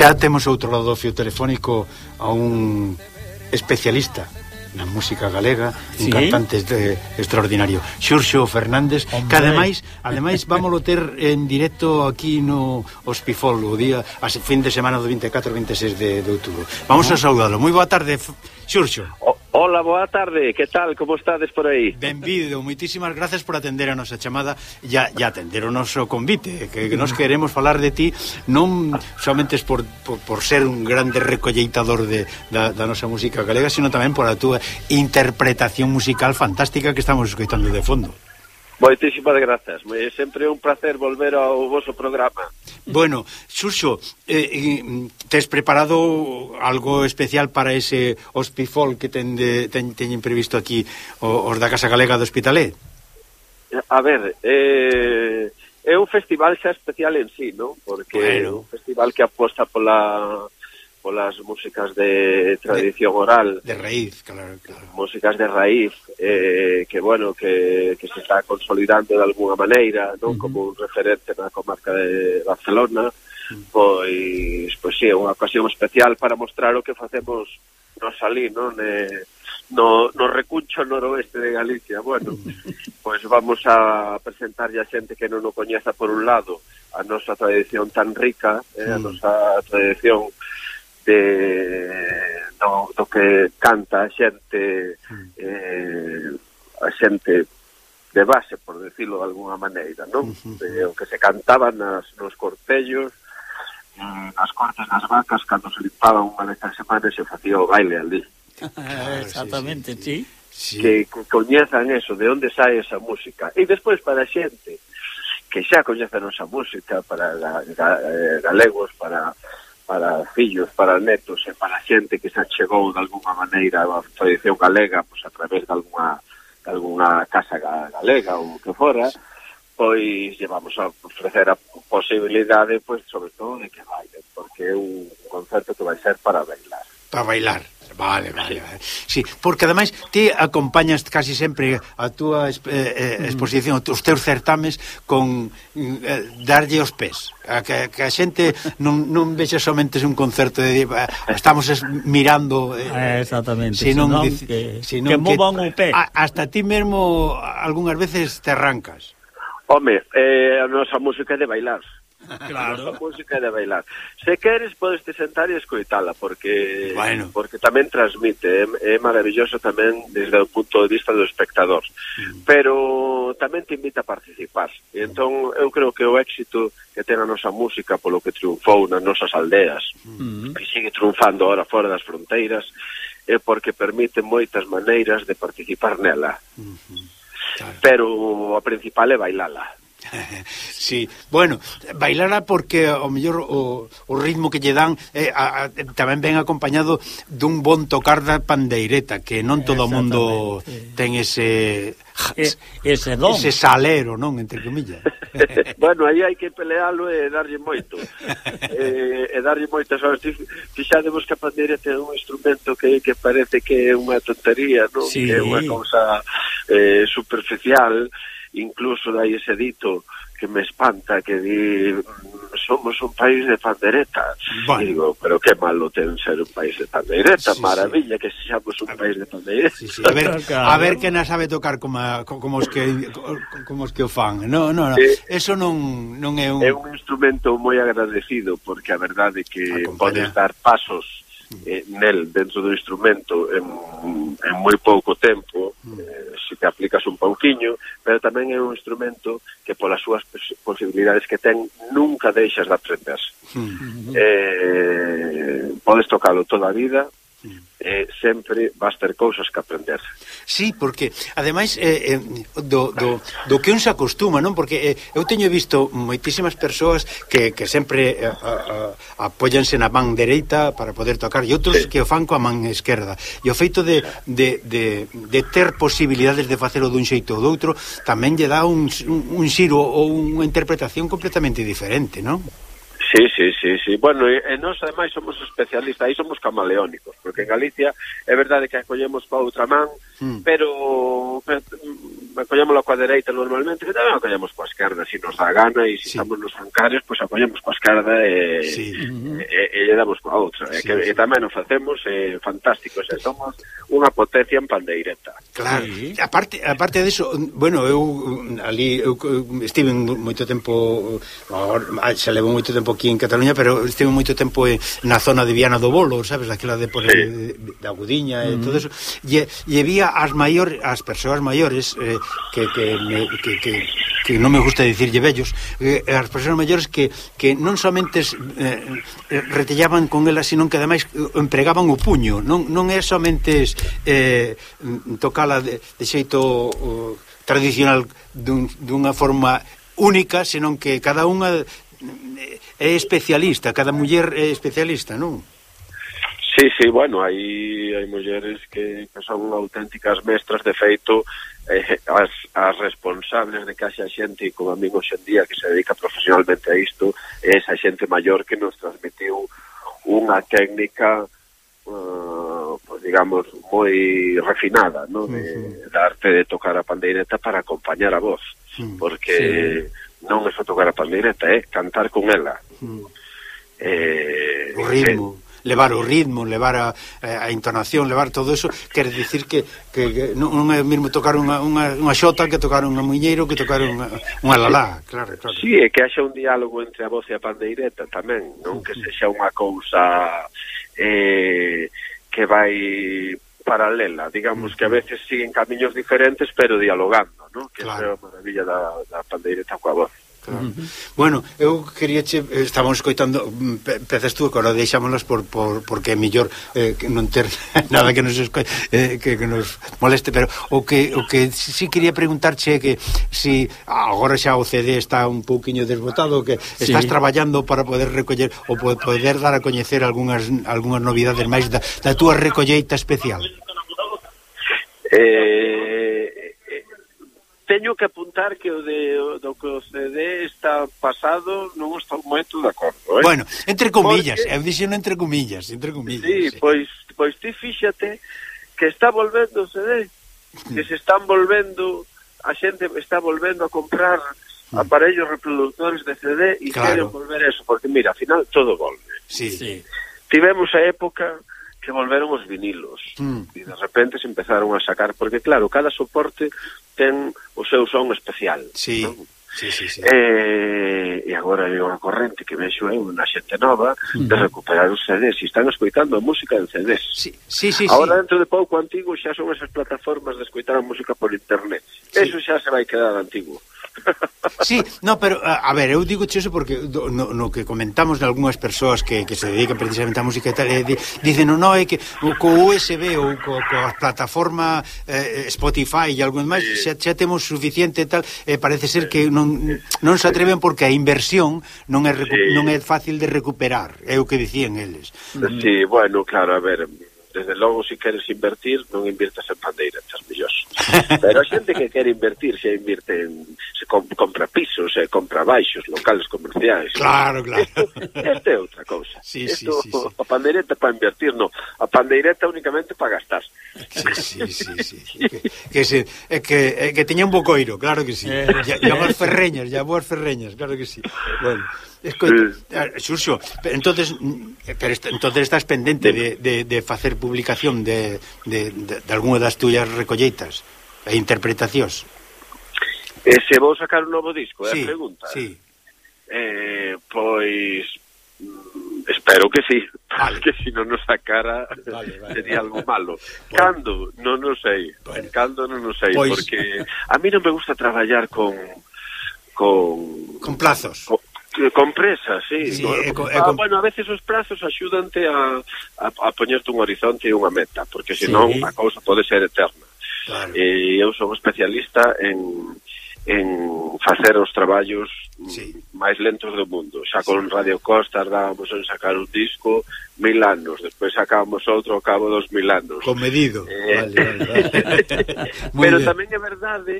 Xa temos outro lado do fio telefónico a un especialista na música galega, sí. un cantante de, extraordinario, Xurxo Fernández, Hombre. que ademais, ademais vámolo ter en directo aquí no Hospifol o día a fin de semana do 24-26 de, de outubro. Vamos uh -huh. a saudalo. Moi boa tarde, Xurxo. Oh. Hola, boa tarde, que tal, como estades por aí? Benvido, moitísimas gracias por atender a nosa chamada e a, e atender o noso convite que, que nos queremos falar de ti non somente por, por, por ser un grande recolleitador de, da, da nosa música galega, sino tamén por a túa interpretación musical fantástica que estamos escoitando de fondo. Moitísimas grazas, é sempre un placer volver ao vosso programa. Bueno, Xuxo, eh, eh, tes preparado algo especial para ese hospifol que ten de, ten, teñen previsto aquí os da Casa Galega do Hospitalet? A ver, eh, é un festival xa especial en sí, non? Porque bueno. é un festival que aposta pola polas músicas de tradición oral de, raíz, claro, claro. músicas de raíz eh, que bueno que, que se está consolidando de alguna maneira non uh -huh. como un referente na comarca de Barcelona uh -huh. pois, pois sí, unha ocasión especial para mostrar o que facemos nos ali non? Eh, no, no recuncho noroeste de Galicia bueno, pois vamos a presentar a xente que non o coñeza por un lado a nosa tradición tan rica eh, a nosa tradición de, do, do que canta a xente mm. eh, a xente de base, por decirlo de alguna maneira, non? De, o que se cantaba nas, nos cortellos, mm, nas cortes das vacas, cando se limpaba unha vez a semana se facía o baile ali. Claro, Exactamente, sí. sí. sí. Que coñezan eso, de onde sai esa música. E despois para a xente que xa coñece a nosa música, para ga, ga, eh, galegos, para para fillos, para netos e para xente que se achegou de alguna maneira a tradición galega pois, a través de alguna, de alguna casa galega ou que fora, pois llevamos a ofrecer a posibilidade, pois, sobre todo, de que bailen, porque é un concerto que vai ser para bailar. Para bailar. Vale, vale, vale. Sí, porque ademais ti acompañas casi sempre a túa eh, eh exposición, os teus certames con eh, darlle os pés. A que, que a xente non, non vexe somente un concerto de eh, estamos es, mirando eh, ah, exactamente, senón, senón que, senón que movan o pé. A, hasta ti mesmo algunhas veces te arrancas. Home, eh, a nosa música é de bailar. Claro. A música de bailar. Se queres, podes te sentar e escoitala, porque bueno. porque tamén transmite, é, é maravilloso tamén desde o punto de vista do espectador. Mm. Pero tamén te invita a participar. E mm. entón, eu creo que o éxito que ten a nosa música polo que triunfou nas nosas aldeas, mm. e sigue triunfando ahora fora das fronteiras, é porque permite moitas maneiras de participar nela. Mm-hmm. Claro. Pero a principal é bailala. sí, bueno, bailara porque o mellor o, o ritmo que lle dan eh, a, a, tamén ven acompañado dun bon tocar da pandeireta, que non todo o mundo ten ese e, ese don. Ese salero, non, entre comillas. bueno, aí hai que pelealo e darlle moito. e, eh, e darlle moitas horas. Que a pandeireta é un instrumento que, que parece que é unha tontería, non? Sí. Que é unha cousa eh, superficial incluso dai ese dito que me espanta que di somos un país de panderetas. Vale. digo, pero qué malo ten ser un país de panderetas, sí, maravilla sí. que sexamos un país de panderetas. Sí, sí. A ver, a ver que na sabe tocar como como os que como os que o fan. No, no, no. Eh, eso non non é un É un instrumento moi agradecido porque a verdade que Acompaña. podes dar pasos eh, nel dentro do instrumento en, en moi pouco tempo mm. eh, se te aplicas un pouquiño pero tamén é un instrumento que polas súas posibilidades que ten nunca deixas de aprender. Mm. Eh, podes tocalo toda a vida eh, sempre vas ter cousas que aprender. Sí, porque ademais eh, eh, do, do, do que un se acostuma, non? Porque eh, eu teño visto moitísimas persoas que, que sempre eh, a, a, apóyanse na man dereita para poder tocar e outros sí. que o fan coa man esquerda. E o feito de, de, de, de ter posibilidades de facelo dun xeito ou doutro tamén lle dá un, un, un xiro ou unha interpretación completamente diferente, non? Sí, sí, sí, sí. Bueno, e, e nós ademais somos especialistas, aí somos camaleónicos, porque en Galicia é verdade que acollemos pa outra man, hmm. mm. pero, pero acollémoslo coa dereita normalmente, que tamén acollemos coa esquerda, se si nos dá gana, e se si sí. estamos nos bancarios, pois pues acollemos coa esquerda e, sí. e, e, e lle damos coa outra. Sí, e, que, sí. e tamén o facemos eh, fantástico, xa somos unha potencia en pandeireta. Claro, sí. aparte, aparte diso, bueno, eu mm, ali eu, eu estive moito tempo, ah, xa levo moito tempo aquí en Cataluña, pero estive moito tempo na zona de Viana do Bolo, sabes, aquela de por sí. de, da Agudiña e mm. -hmm. todo eso. E, e vía as maiores as persoas maiores eh, que, que, me, que, que que non me gusta dicirlle vellos, eh, as persoas maiores que, que non somente eh, eh, retellaban con elas, sino que ademais eh, empregaban o puño, non, non é somente eh, tocala de, de xeito uh, tradicional dun, dunha forma única, senón que cada unha eh, é especialista, cada muller é especialista, non? Sí, sí, bueno, aí hai mulleres que, que son auténticas mestras, de feito, eh, as, as responsables de que haxa xente como a mí día que se dedica profesionalmente a isto, é esa xente maior que nos transmitiu unha técnica uh, pues digamos moi refinada, ¿no? de, uh -huh. da arte de tocar a pandeireta para acompañar a voz, uh -huh. porque sí. non é só tocar a pandeireta, é eh? cantar con ela. Eh, o ritmo. Eh, levar o ritmo, levar a, eh, a entonación, levar todo eso, quer dicir que, que, que non é mesmo tocar unha, unha, unha xota que tocar unha muñeiro que tocar unha, unha lalá, claro, claro. Sí, é que haxa un diálogo entre a voz e a pandeireta tamén, non que sexa unha cousa eh, que vai paralela, digamos que a veces siguen camiños diferentes pero dialogando, non? Que claro. é a maravilla da, da pandeireta coa voz. Claro. Uh -huh. Bueno, eu quería che, estábamos coitando mm, peces pezas tú, agora deixámonos por, por, porque é mellor eh, que non ter nada que nos esco, eh, que, que nos moleste, pero o que o que si, si quería preguntarche é que si agora xa o CD está un pouquiño desbotado, que sí. estás traballando para poder recoller ou poder dar a coñecer algunhas algunhas novidades máis da, da túa recolleita especial. Eh Teño que apuntar que o de, do que o CD está pasado non estou moito de acordo. Eh? Bueno, entre comillas, Porque... eu dixen entre comillas, entre comillas. Sí, sí. pois, pois ti fíxate que está volvendo o CD, que se están volvendo, a xente está volvendo a comprar mm. aparellos reproductores de CD e claro. queren volver eso, porque mira, ao final todo volve. Sí. sí. Tivemos a época que volveron os vinilos mm. e de repente se empezaron a sacar porque claro, cada soporte ten o seu son especial sí. non? Sí, sí, sí. Eh, e agora hai unha corrente que vexo eu na xente nova hmm. de recuperar os CDs e están escoitando a música en CDs sí, sí, sí, agora sí. dentro de pouco antigo xa son esas plataformas de escoitar a música por internet sí. eso xa se vai quedar antigo Sí, no, pero a, a ver, eu digo eso porque no, no que comentamos de algunhas persoas que, que se dedican precisamente a música e tal, e, di, dicen, no, no, é que co USB ou co, co plataforma eh, Spotify e algún máis, xa, xa temos suficiente e tal, eh, parece ser que non, non se atreven porque a inversión non é, recu, sí. non é fácil de recuperar, é o que dicían eles. Sí, bueno, claro, a ver, desde logo, se si queres invertir, non invirtas en pandeiras, estás millós. Pero a xente que quere invertir, se invirte en, se comp compra pisos, se compra baixos, locales comerciais. Claro, claro. Isto é outra cousa. Sí, Esto, sí, sí, sí. A pandeireta para invertir, non. A pandeireta únicamente para gastar. Sí, sí, sí, sí. Que, que, se, é que, é que teña un bocoiro, claro que sí. Eh, Llamar ferreñas, llamar ferreñas, claro que sí. Bueno, escoita, eh. Xurxo, entonces, pero est entonces estás pendente de, de, de facer publicación de, de, de, de algunha das tuyas recolleitas e interpretacións? E se vou sacar un novo disco, é sí, a pregunta? Sí, eh, pois Espero que sí, vale. que se non nos sacara vale, vale, sería algo malo. Bueno. Cando? Non o sei. Bueno. Cando non o sei, pois. porque a mí non me gusta traballar con... Con, con plazos. Con, con presas, sí. sí e, eh, co, e, eh, ah, con... bueno, a veces os prazos axúdante a, a, a poñerte un horizonte e unha meta, porque senón sí. a cousa pode ser eterna. Claro. E eu son especialista en en facer os traballos sí. máis lentos do mundo. Xa con sí. Radio Costa tardábamos en sacar un disco mil anos, despois sacábamos outro ao cabo dos mil anos. Con medido. Eh... Vale, vale, vale. Pero bien. tamén é verdade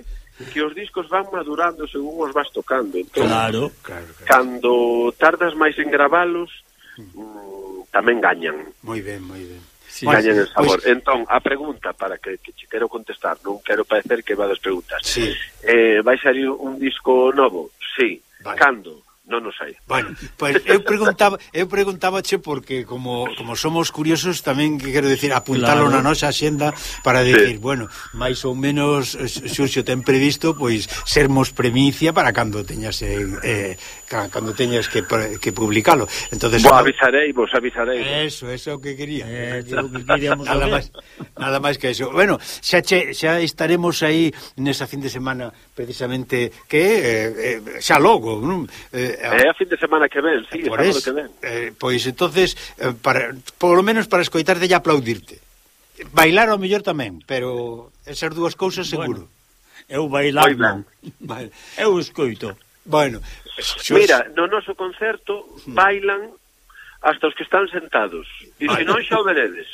que os discos van madurando según os vas tocando. Entón, claro, claro, claro. Cando tardas máis en gravalos, mm. tamén gañan. Moi ben, moi ben sí, gañen sí, el sabor. Pois... Entón, a pregunta para que, que che quero contestar, non quero parecer que va das preguntas. Sí. Eh, vai salir un disco novo? Sí. Vale. Cando? non o hai. Bueno, pois pues eu preguntaba, eu preguntábache porque como como somos curiosos tamén que quero decir apuntalo claro. na nosa axenda para decir, sí. bueno, máis ou menos eh, Xurxo ten previsto pois sermos premicia para cando teñas eh, eh cando teñas que que publicalo. Entonces vos avisarei, vos avisarei. Eso, eso que quería. Eh, que queríamos nada máis nada máis que eso. Bueno, xa che, xa estaremos aí nesa fin de semana precisamente que eh, eh xa logo, non? Eh, Eh, eh, é a fin de semana que ven, sí, eh, por es, que ven. Eh, pois entonces eh, para polo menos para escoitarte e aplaudirte. Bailar ao mellor tamén, pero esas dúas cousas seguro. Bueno, eu bailar non. Vale. Eu escoito. Bueno, xos... mira, no noso concerto hmm. bailan hasta os que están sentados. E se non xa o veredes.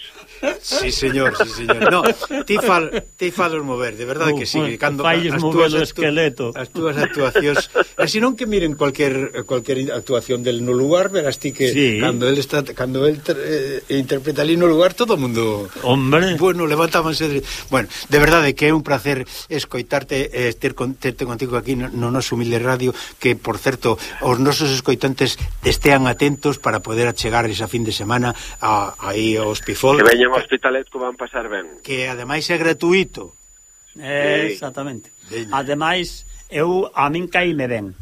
Sí, señor, sí, señor. No, ti, fal, ti falos mover, de verdade uh, que sí. Cando falles mover o esqueleto. As túas actuacións... Eh, e senón que miren cualquier, cualquier actuación del no lugar, verás ti que sí. cando el está, cando el eh, interpreta ali no lugar, todo o mundo... Hombre. Bueno, levantábanse... De... Bueno, de verdade que é un placer escoitarte, eh, ter con, terte contigo aquí no, no noso humilde radio, que, por certo, os nosos escoitantes estean atentos para poder achegar esa fin de semana aí aos Pifol. Que en o Hospitalet que van pasar ben. Que ademais é gratuito. Eh, exactamente. Deña. Ademais, eu a min caíme ben.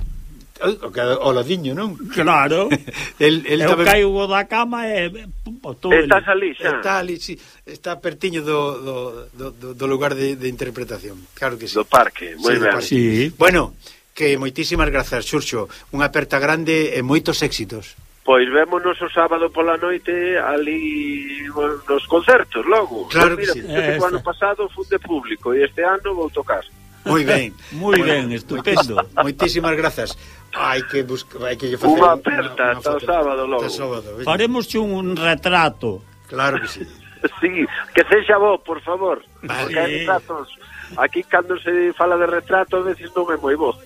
O, que, o ladiño, non? Claro. el, el eu tamén... caigo da cama e... Estás ali xa. Está ali, sí. Está pertiño do, do, do, do lugar de, de interpretación. Claro que sí. Do parque, moi sí, ben. Sí. Bueno, que moitísimas grazas, Xurxo. Unha aperta grande e moitos éxitos. Pois vémonos o sábado pola noite ali nos concertos logo. Claro que Mira, sí. Que o ano pasado fun de público e este ano vou tocar. Moi ben. Moi ben, estupendo. Moitísimas grazas. Hai que buscar, hai que facer unha aperta ata o sábado logo. Sábado, Faremos un retrato. Claro que sí. sí, que sexa vos, por favor. Vale. Porque hai retratos. Aquí cando se fala de retrato a veces non é moi bo.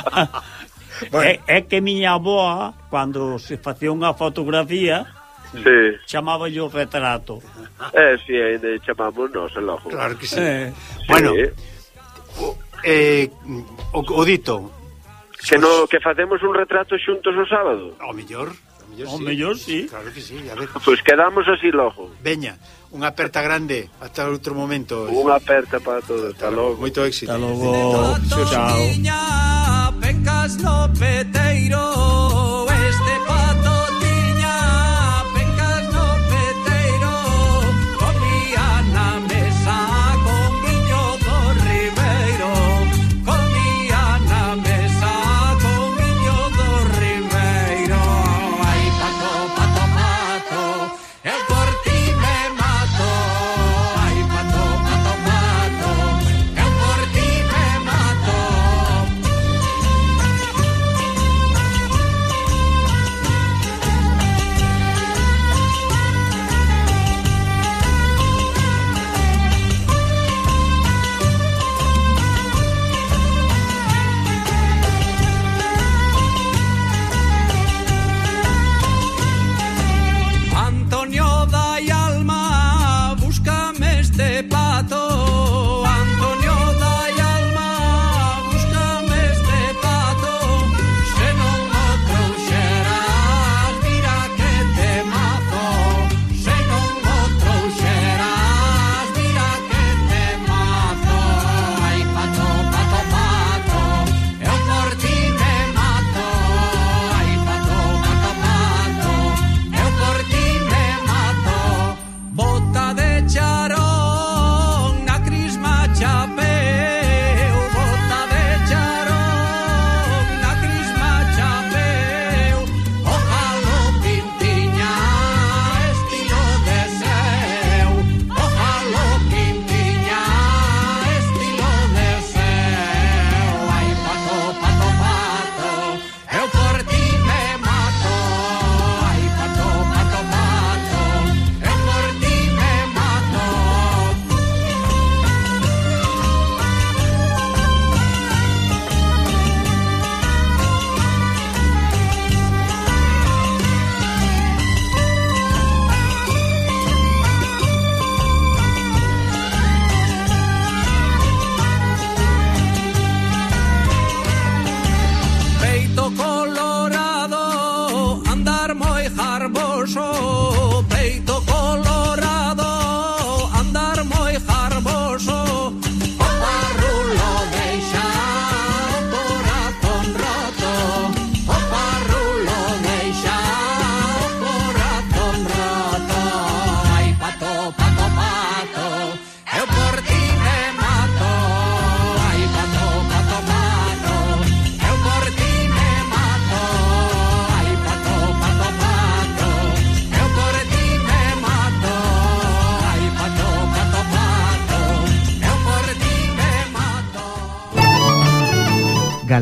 bueno. é, é que miña aboa, cando se facía unha fotografía, Sí. Chamaba yo retrato. Eh, sí, de chamamos nos, logo. Claro que sí. Eh. sí. Bueno, eh, o, o dito, que, no, que facemos un retrato xuntos o sábado. O mellor mellor sí. Mellor sí. Claro que sí, a ver. Pois pues quedamos así logo. Veña, unha aperta grande, hasta outro momento. Unha aperta para todos, hasta, hasta logo. Moito éxito. Hasta logo. Chao. Pecas no peteiro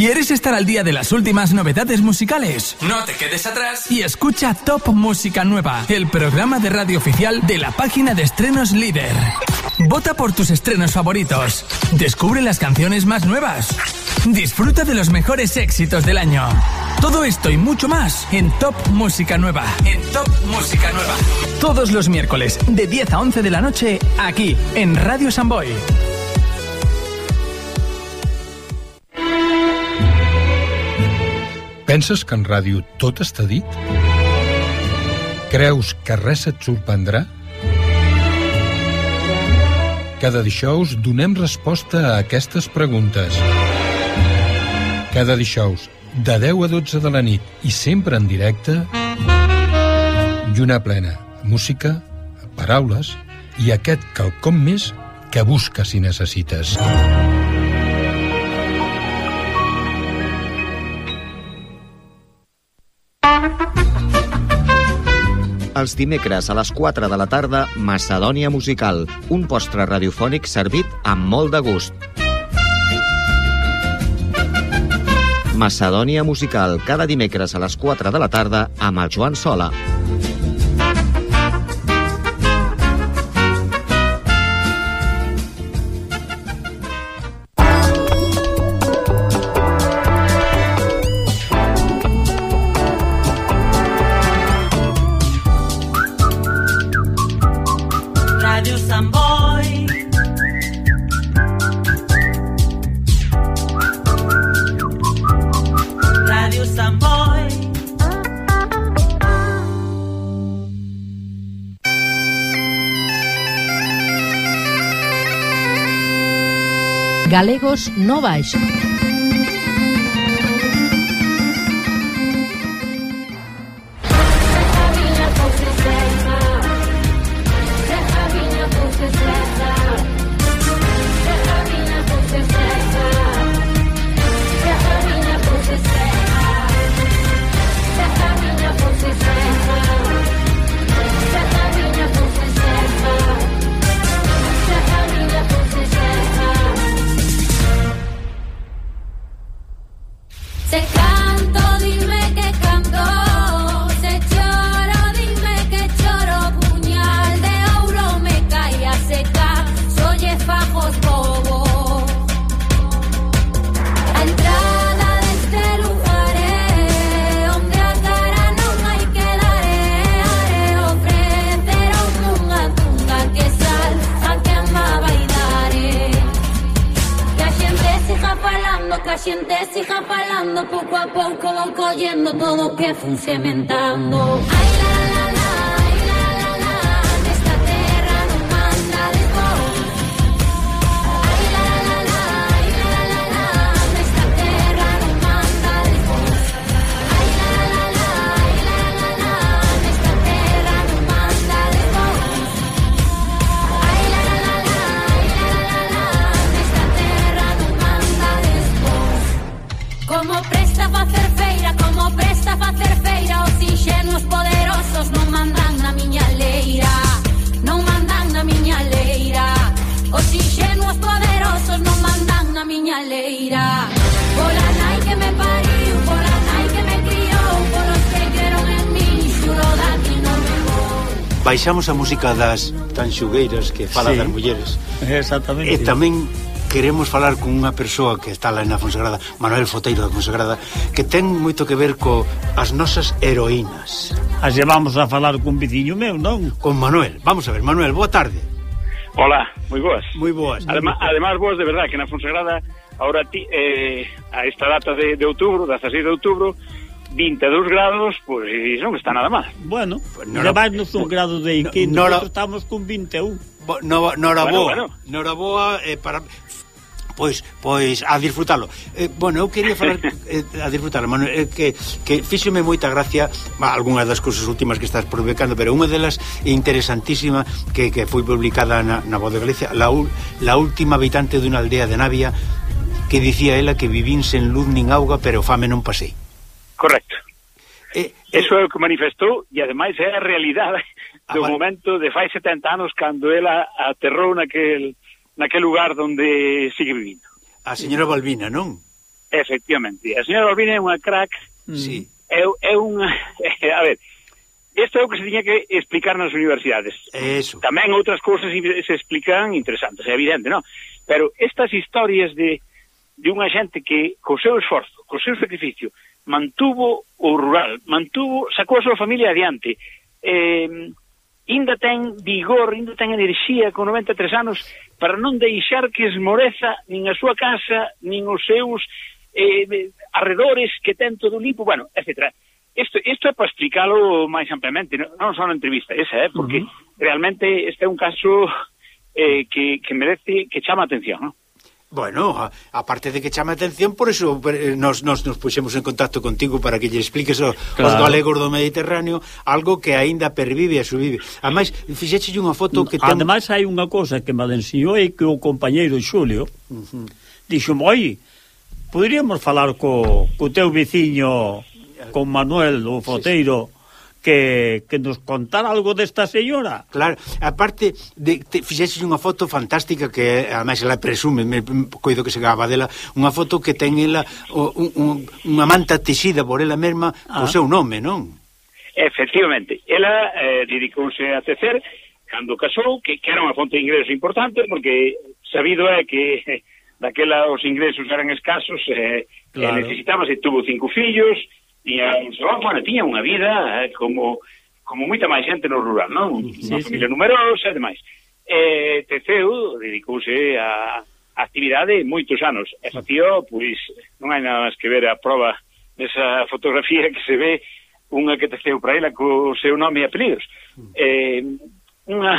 ¿Quieres estar al día de las últimas novedades musicales? No te quedes atrás y escucha Top Música Nueva, el programa de radio oficial de la página de estrenos líder. Vota por tus estrenos favoritos. Descubre las canciones más nuevas. Disfruta de los mejores éxitos del año. Todo esto y mucho más en Top Música Nueva. En Top Música Nueva. Todos los miércoles de 10 a 11 de la noche aquí en Radio Samboy. Penses que en ràdio tot està dit? Creus que res et sorprendrà? Cada dijous donem resposta a aquestes preguntes. Cada dijous, de 10 a 12 de la nit i sempre en directe, lluna plena, música, paraules i aquest quelcom més que busques i necessites. Els dimecres a les 4 de la tarda, Macedònia Musical, un postre radiofònic servit amb molt de gust. Macedònia Musical, cada dimecres a les 4 de la tarda amb el Joan Sola. Galegos no baix. se baixamos a música das tanxugueiras que fala sí, das mulleres. Exactamente. E tamén queremos falar con unha persoa que está lá na Fonsagrada, Manuel Foteiro da Fonsagrada, que ten moito que ver co as nosas heroínas. As llevamos a falar cun veciño meu, non? Con Manuel. Vamos a ver, Manuel, boa tarde. Hola, moi boas. Moi boas. Además, además boas de verdad que na Fonsagrada ahora ti, eh, a esta data de, de outubro, 16 de outubro, 22 grados, pois pues, non está nada mal. Bueno, pues no era... un non de inquinto, no, no, estamos con 21. No, no, boa, bueno, bueno. Noraboa eh, para pois pois a disfrutalo. Eh, bueno, eu quería falar eh, a disfrutalo, mano, eh, que que fíxome moita gracia algunha das cousas últimas que estás publicando, pero unha delas interesantísima que, que foi publicada na, na Voz de Galicia, la, la última habitante dunha aldea de Navia que dicía ela que vivín sen luz nin auga, pero fame non pasei. Eso é o que manifestou e ademais é a realidade do ah, momento de fai 70 anos cando ela aterrou naquel, naquel lugar onde sigue vivindo. A señora Balbina, non? Efectivamente. A señora Balbina é unha crack. Mm. Sí. É, é unha... A ver, isto é o que se tiña que explicar nas universidades. Eso. Tamén outras cousas se explican interesantes, é evidente, non? Pero estas historias de, de unha xente que, co seu esforzo, co seu sacrificio, mantuvo o rural, mantuvo, sacou a súa familia adiante. Eh, inda ten vigor, inda ten enerxía con 93 anos para non deixar que esmoreza nin a súa casa, nin os seus eh, arredores que ten todo limpo, bueno, etc. Isto, isto é para explicalo máis ampliamente, non só na entrevista esa, eh, porque uh -huh. realmente este é un caso eh, que, que merece, que chama atención, non? Bueno, a, aparte de que chama atención, por eso eh, nos, nos, nos puxemos en contacto contigo para que lle expliques o, claro. os galegos do Mediterráneo algo que aínda pervive e subvive. Ademais, fixeche unha foto que... Ten... Ademais, hai unha cosa que me adensiou é que o compañeiro Xulio uh -huh. dixo, oi, poderíamos falar co, co teu veciño, con Manuel, o foteiro... Sí, sí que, que nos contara algo desta señora. Claro, aparte, de, te, fixeses unha foto fantástica que, ademais, ela presume, me, coido que se gaba dela, unha foto que ten ela o, un, un, unha manta tecida por ela mesma ah. o seu nome, non? Efectivamente, ela eh, dedicouse a tecer cando casou, que, que era unha fonte de ingresos importante, porque sabido é que eh, daquela os ingresos eran escasos, eh, claro. eh, necesitábase, tuvo cinco fillos, tiñan, bueno, tiña unha vida eh, como como moita máis xente no rural, non? Sí, unha familia sí. numerosa e demais. Eh, Teceu dedicouse a actividade moitos anos. E facío, pois, non hai nada máis que ver a prova desa fotografía que se ve unha que teceu para ela co seu nome e apelidos. Eh, unha,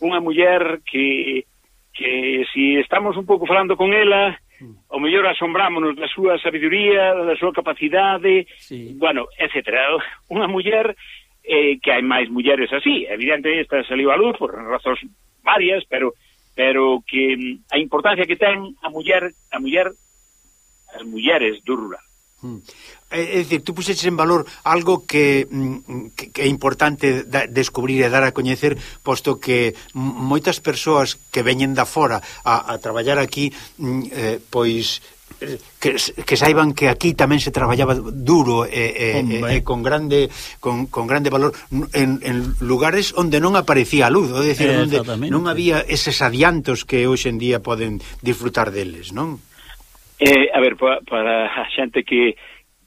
unha muller que, que si estamos un pouco falando con ela, o mellor asombrámonos da súa sabiduría, da súa capacidade, sí. bueno, etc. Unha muller eh, que hai máis mulleres así, evidente esta saliu a luz por razóns varias, pero pero que mm, a importancia que ten a muller, a muller as mulleres do rural. Hmm. Eh, é dicir, tú puxeches en valor algo que, mm, que, que é importante da, descubrir e dar a coñecer, posto que moitas persoas que veñen da fora a, a traballar aquí, mm, eh, pois eh, que, que saiban que aquí tamén se traballaba duro e, e, e con grande con, con grande valor en, en lugares onde non aparecía a luz, é dicir, eh, onde non había eses adiantos que hoxe en día poden disfrutar deles, non? Eh, a ver, para, para a xente que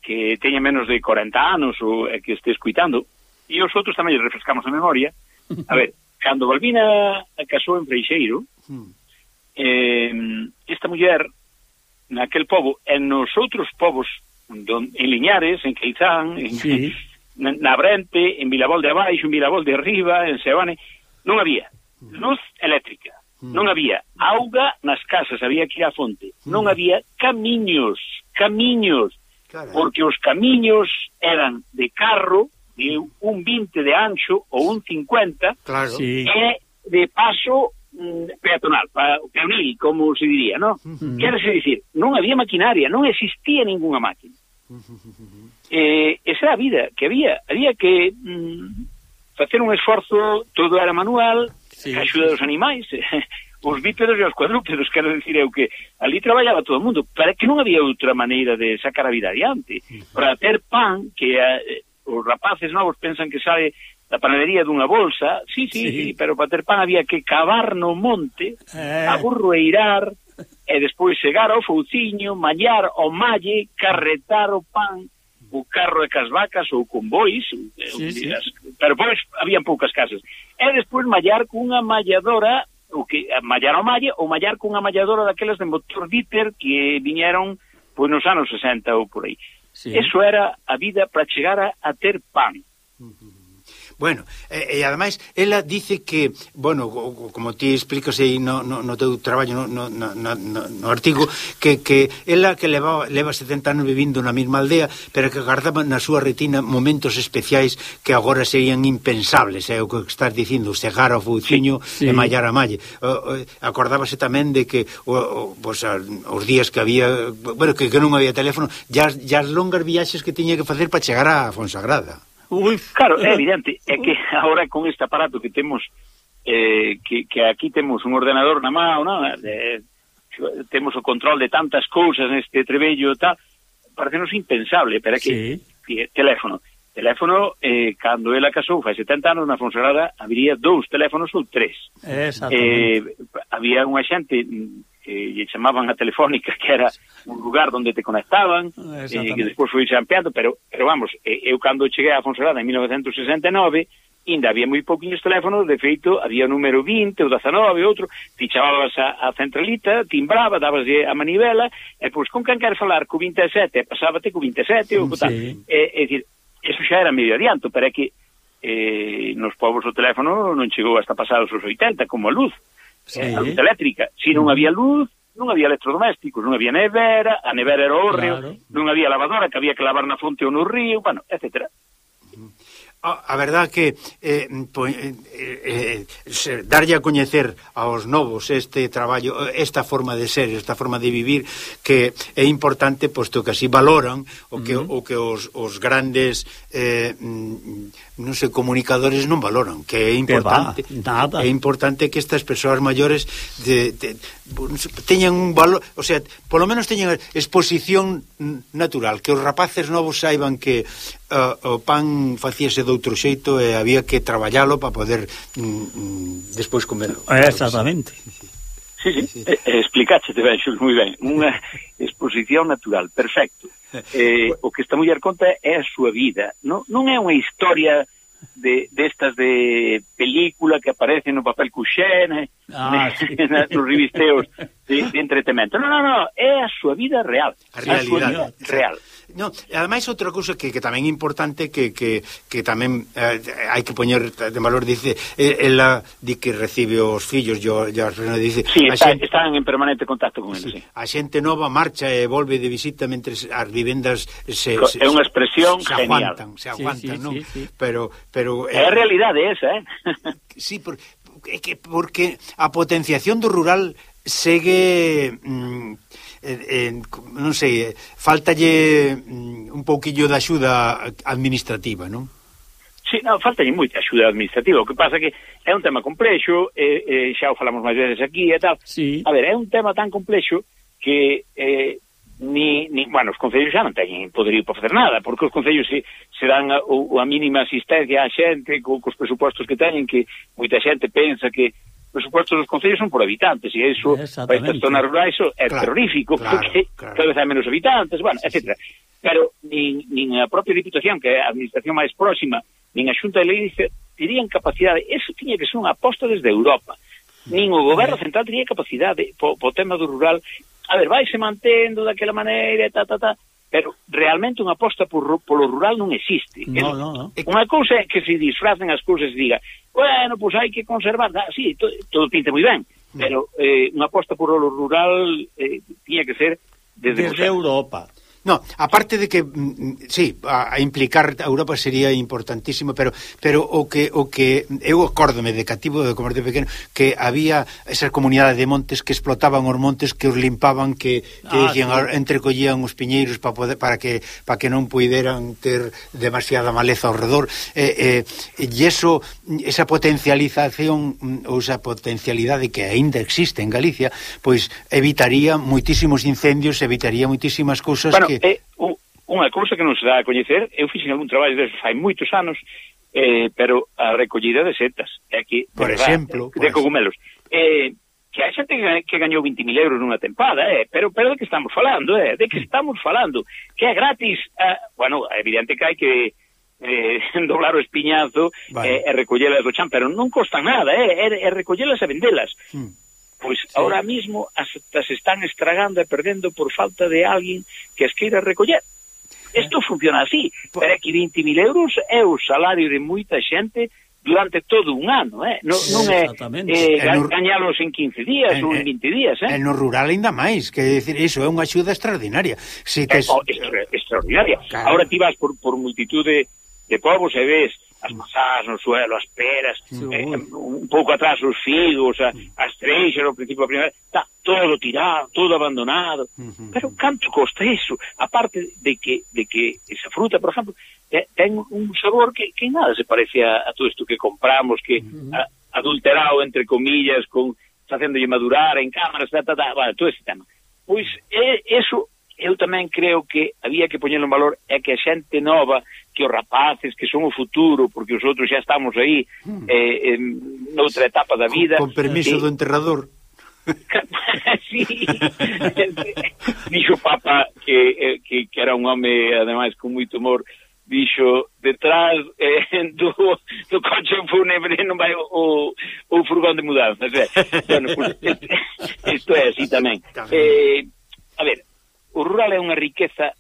que teña menos de 40 anos ou é que este escuitando, e os outros tamén lle refrescamos a memoria. A ver, cando Balbina casou en Freixeiro, eh, esta muller naquel pobo en nos outros pobos don, en Liñares, en Queizán, en, sí. na, na Brente, en Vilabol de Abaixo, en Vilabol de Arriba, en Sebane, non había hmm. luz eléctrica, hmm. non había auga nas casas, había que ir á fonte, non había camiños, camiños, Porque os camiños eran de carro de un 20 de ancho ou un 50 claro. sí. e de paso mm, peatonal, peonil, como se diría, ¿no? Uh -huh. Dicir, non había maquinaria, non existía ninguna máquina. Uh -huh. eh, esa era a vida que había, había que mm, facer un esforzo, todo era manual, sí, a axuda sí. dos animais, os bípedos e os cuadrúpedos, quero decir eu que ali traballaba todo o mundo, para que non había outra maneira de sacar a vida adiante. Para ter pan, que a, os rapaces novos pensan que sabe da panadería dunha bolsa, sí, sí, sí. sí pero para ter pan había que cavar no monte, eh. aburroeirar, e despois chegar ao fouciño, mallar o malle, carretar o pan, o carro e cas vacas ou con bois, sí, as, sí. pero pois habían poucas casas. E despois mallar cunha malladora o que eh, mallar o malle ou mallar cunha malladora daquelas de motor Dieter que viñeron pois nos anos 60 ou por aí. Sí. Eso era a vida para chegar a, a ter pan. Uh -huh. Bueno, e, e ademais, ela dice que, bueno, como ti explicas aí no, no, no teu traballo, no, no, no, no artigo, que, que ela que leva, leva 70 anos vivindo na mesma aldea, pero que guardaba na súa retina momentos especiais que agora serían impensables, é o que estás dicindo, cegar ao fuciño sí, sí. e mallar a malle. O, o, acordábase tamén de que o, o, pues, a, os días que había, bueno, que, que non había teléfono, ya, ya as longas viaxes que tiña que facer para chegar a Fonsagrada. Uf. Claro, é evidente, é que agora con este aparato que temos eh, que, que aquí temos un ordenador na mão, non? Eh, eh temos o control de tantas cousas neste trebello e tal, parecenos impensable, pero é que sí. Que, teléfono, teléfono eh, cando ela casou fai 70 anos na Fonsagrada habría dous teléfonos ou tres. Eh, había unha xente mm, eh, lle chamaban a telefónica que era un lugar onde te conectaban e eh, que despois foi ampliando pero, pero vamos, eh, eu cando cheguei a Fonserrada en 1969 ainda había moi pouquinhos teléfonos, de feito, había o número 20, o 19, outro, ti chamabas a, a centralita, timbraba, dabas a manivela, e pois con quen quer falar, co 27, pasábate co 27, ou co tal. Sí. É, é dicir, eso xa era medio adianto, pero é que eh, nos povos o teléfono non chegou hasta pasados os 80, como a luz sí. a luz eléctrica. Si non había luz, non había electrodomésticos, non había nevera, a nevera era horreo, claro. non había lavadora que había que lavar na fonte ou no río, bueno, etcétera. A, a verdad que eh, po, eh, eh, eh, darlle a coñecer aos novos este traballo, esta forma de ser, esta forma de vivir que é importante posto que así valoran o que, uh -huh. o que os, os grandes eh, mm, non sei, comunicadores non valoran, que é importante. Que va, nada. É importante que estas persoas maiores de, de, teñan un valor, o sea, polo menos teñan exposición natural, que os rapaces novos saiban que uh, o pan facíase de outro xeito e había que traballalo para poder mm, mm, despois comelo. Eh, exactamente. Sí. Sí, sí, sí. explicaste ben, Xul, moi ben. Unha exposición natural, perfecto. Eh, o que esta muller conta é a súa vida. Non, non é unha historia de destas de, de película que aparece no papel cuxé, né? Eh, ah, sí. nos revisteos de, de entretemento. Non, non, non, é a súa vida real. A realidade. A vida real. No, ademais outra cousa que, que tamén importante que, que, que tamén eh, hai que poñer de valor dice eh, ela di que recibe os fillos yo, yo, dice, sí, está, xente, están en permanente contacto con eles sí. sí. a xente nova marcha e volve de visita mentre as vivendas se, Co, se é unha expresión se genial. aguantan, se aguantan, sí, sí, non? Sí, sí. Pero pero é eh, a realidade esa, eh? sí, por, é que porque a potenciación do rural segue mm, eh, eh, non sei, faltalle mm, un pouquillo de axuda administrativa, non? Sí, non, faltalle moita axuda administrativa, o que pasa que é un tema complexo, eh, eh, xa o falamos máis veces aquí e tal. Sí. A ver, é un tema tan complexo que eh, ni, ni, bueno, os concellos xa non teñen poderío para facer nada, porque os concellos se, se dan a, a mínima asistencia á xente co, cos presupostos que teñen, que moita xente pensa que os presupostos dos concellos son por habitantes, e iso para estas zonas rurais é claro, terrorífico, claro, porque claro. cada vez hai menos habitantes, bueno, sí, etc. Sí. Pero nin, nin a propia Diputación, que é a administración máis próxima, nin a Xunta de Leidice, terían capacidade, eso tiña que ser unha aposta desde Europa, nin o goberno central tería capacidade po, po tema do rural a ver, vaise mantendo daquela maneira, ta, ta, ta, pero realmente unha aposta por, polo rural non existe. No, non, no. Unha cousa é que se disfracen as cousas e diga, bueno, pois pues hai que conservar, ah, sí, to, todo pinta moi ben, mm. pero eh, unha aposta por o rural eh, tiña que ser desde, desde Europa. No, aparte de que mm, mm, sí, a, a implicar a Europa sería importantísimo, pero pero o que o que eu acórdome de cativo de comer de pequeno que había esas comunidades de montes que explotaban os montes, que os limpaban, que que ah, dicían, sí. entrecollían os piñeiros para poder para que para que non puideran ter demasiada maleza ao redor. Eh, eh, e eso esa potencialización mm, ou esa potencialidade que aínda existe en Galicia, pois evitaría muitísimos incendios, evitaría muitísimas cousas bueno, que que... É unha cousa que non se dá a coñecer, eu fixen algún traballo deses fai moitos anos, eh, pero a recollida de setas, é que, por verdad, exemplo, de, de cogumelos. Eh, que hai xente que, que gañou 20.000 euros nunha tempada, eh? pero, pero de que estamos falando, eh? de que estamos falando, que é gratis, eh? bueno, é evidente que hai que eh, doblar o espiñazo vale. eh, e recollelas do chan, pero non costan nada, eh? é, é recollelas e vendelas. Hmm. Pois sí. ahora mismo as, as están estragando e perdendo por falta de alguén que as queira recoller. Eh. Isto funciona así, pero é que 20.000 euros é o salario de moita xente durante todo un ano, eh? non, non é eh, no, gañalos en 15 días ou en 20 días. Eh? En no rural ainda máis, que decir, iso é unha axuda extraordinaria. Si tes... Eh, oh, extra, extraordinaria. Claro. Ahora ti vas por, por multitud de, de povos e ves as mazás no suelo, as peras, eh, un pouco atrás os figos, a, as treixas no principio da primavera, está todo tirado, todo abandonado. Uh -huh. Pero canto costa iso? A parte de que, de que esa fruta, por exemplo, ten un sabor que, que nada se parece a, a todo isto que compramos, que uh -huh. a, adulterado, entre comillas, con facéndolle madurar en cámaras, ta, ta, ta, vale, todo ese tema. Pois é, eso eu tamén creo que había que poñer en valor é que a xente nova que os rapaces, que son o futuro, porque os outros xa estamos aí hmm. eh, en noutra etapa da vida. Con, con permiso eh, do enterrador. sí. Dixo Papa que, eh, que, que era un home, ademais, con moito humor, dixo, detrás eh, do, do coche fúnebre non vai o, o furgón de mudanzas. Eh? bueno, pues, isto é así tamén. Eh, a ver, o rural é unha riqueza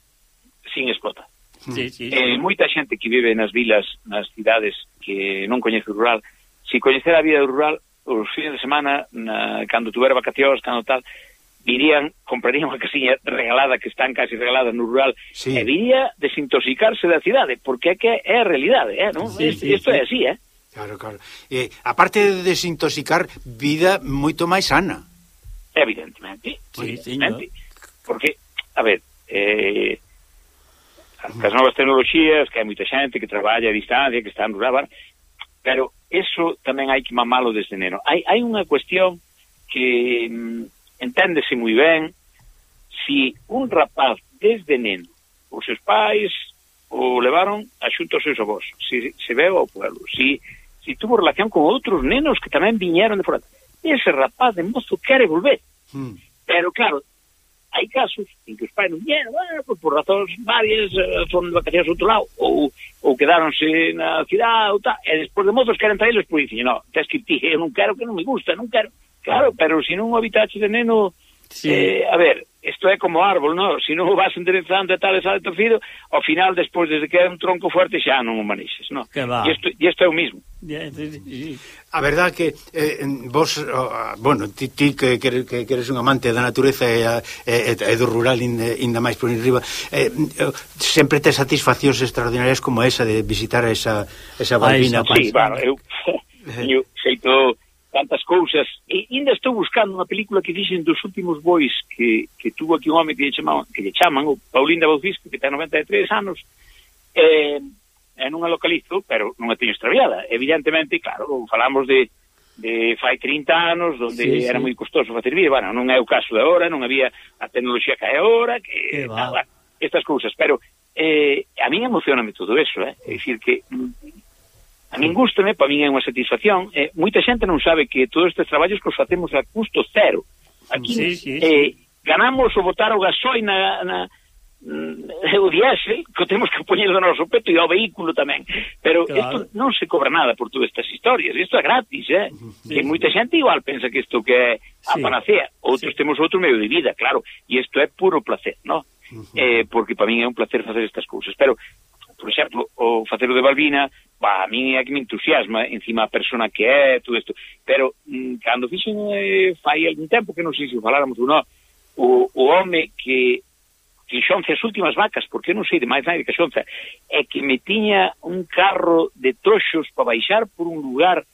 sin explotar. Sí, sí. Eh, moita xente que vive nas vilas, nas cidades que non coñece o rural, se coñecer a vida rural os fines de semana, na, cando tuver vacacións, cando tal, virían, comprarían unha casiña regalada que están casi regalada no rural sí. e viría desintoxicarse da cidade, porque é que é a realidade, eh, non? Sí, Isto sí, sí. é así, eh? Claro, claro. Eh, aparte de desintoxicar, vida moito máis sana. Evidentemente. Sí, evidentemente. Sí. Porque, a ver, eh, As novas tecnoloxías, que hai moita xente que traballa a distancia, que está en rural, pero eso tamén hai que mamalo desde neno. Hai, hai unha cuestión que mm, enténdese moi ben si un rapaz desde neno os seus pais o levaron a xunto aos seus avós, si se veo ao pueblo, si, si tuvo relación con outros nenos que tamén viñeron de fora. Ese rapaz de mozo quere volver. Mm. Pero claro, hai casos en que os pais non vieron, bueno, pues por razóns varias, eh, son de vacacións outro lado, ou, ou quedáronse na cidade, ou tal, e despois de mozos queren traerlos, pois dicen, no, tens que ti, eu non quero que non me gusta, non quero, claro, pero se non o habitaxe de neno, sí. eh, a ver, isto é como árbol, non? Se non o vas enderezando e tal e sale torcido, ao final, despois, desde que é un tronco fuerte, xa non o manexes, non? E isto, isto é o mismo. A verdad que eh, vos, oh, bueno, ti, ti que, que, que eres un amante da natureza e, e, e do rural ainda, máis por riba, eh, sempre te satisfaccións extraordinarias como esa de visitar esa, esa balbina. Ah, sí, bueno, eu, eu, eu, tantas cousas. E ainda estou buscando unha película que dixen dos últimos bois que, que tuvo aquí un home que lle chamaban, que lle chaman o Paulín de Bautisco que ten 93 anos eh, e non a localizo pero non a teño extraviada. Evidentemente, claro, falamos de de fai 30 anos onde sí, sí. era moi costoso facer vida, bueno, non é o caso de agora, non había a tecnoloxía que é agora, que, que nada, estas cousas, pero eh, a mí emocioname todo eso, eh? é dicir que mm, A min gustame, para min é unha satisfacción. Eh, moita xente non sabe que todos estes traballos que os facemos a custo cero. Aquí sí, sí, sí. Eh, ganamos o botar o gasoi na, na, mm, o diésel que temos que poñer do noso peto e ao vehículo tamén. Pero claro. isto non se cobra nada por todas estas historias, isto é gratis, eh? Sí, que moita xente igual pensa que isto que é a sí. panacea, outros sí. temos outro medio de vida, claro, e isto é puro placer, no? Uh -huh. eh, porque para min é un placer facer estas cousas, pero por exemplo, o facer o de Balbina, ba, a mí é que me entusiasma encima a persona que é, todo isto, pero mm, cando fixen eh, fai algún tempo que non sei se faláramos ou non, o, o home que Xonza as últimas vacas, porque eu non sei de máis nada que Xonza, é que me tiña un carro de troxos para baixar por un lugar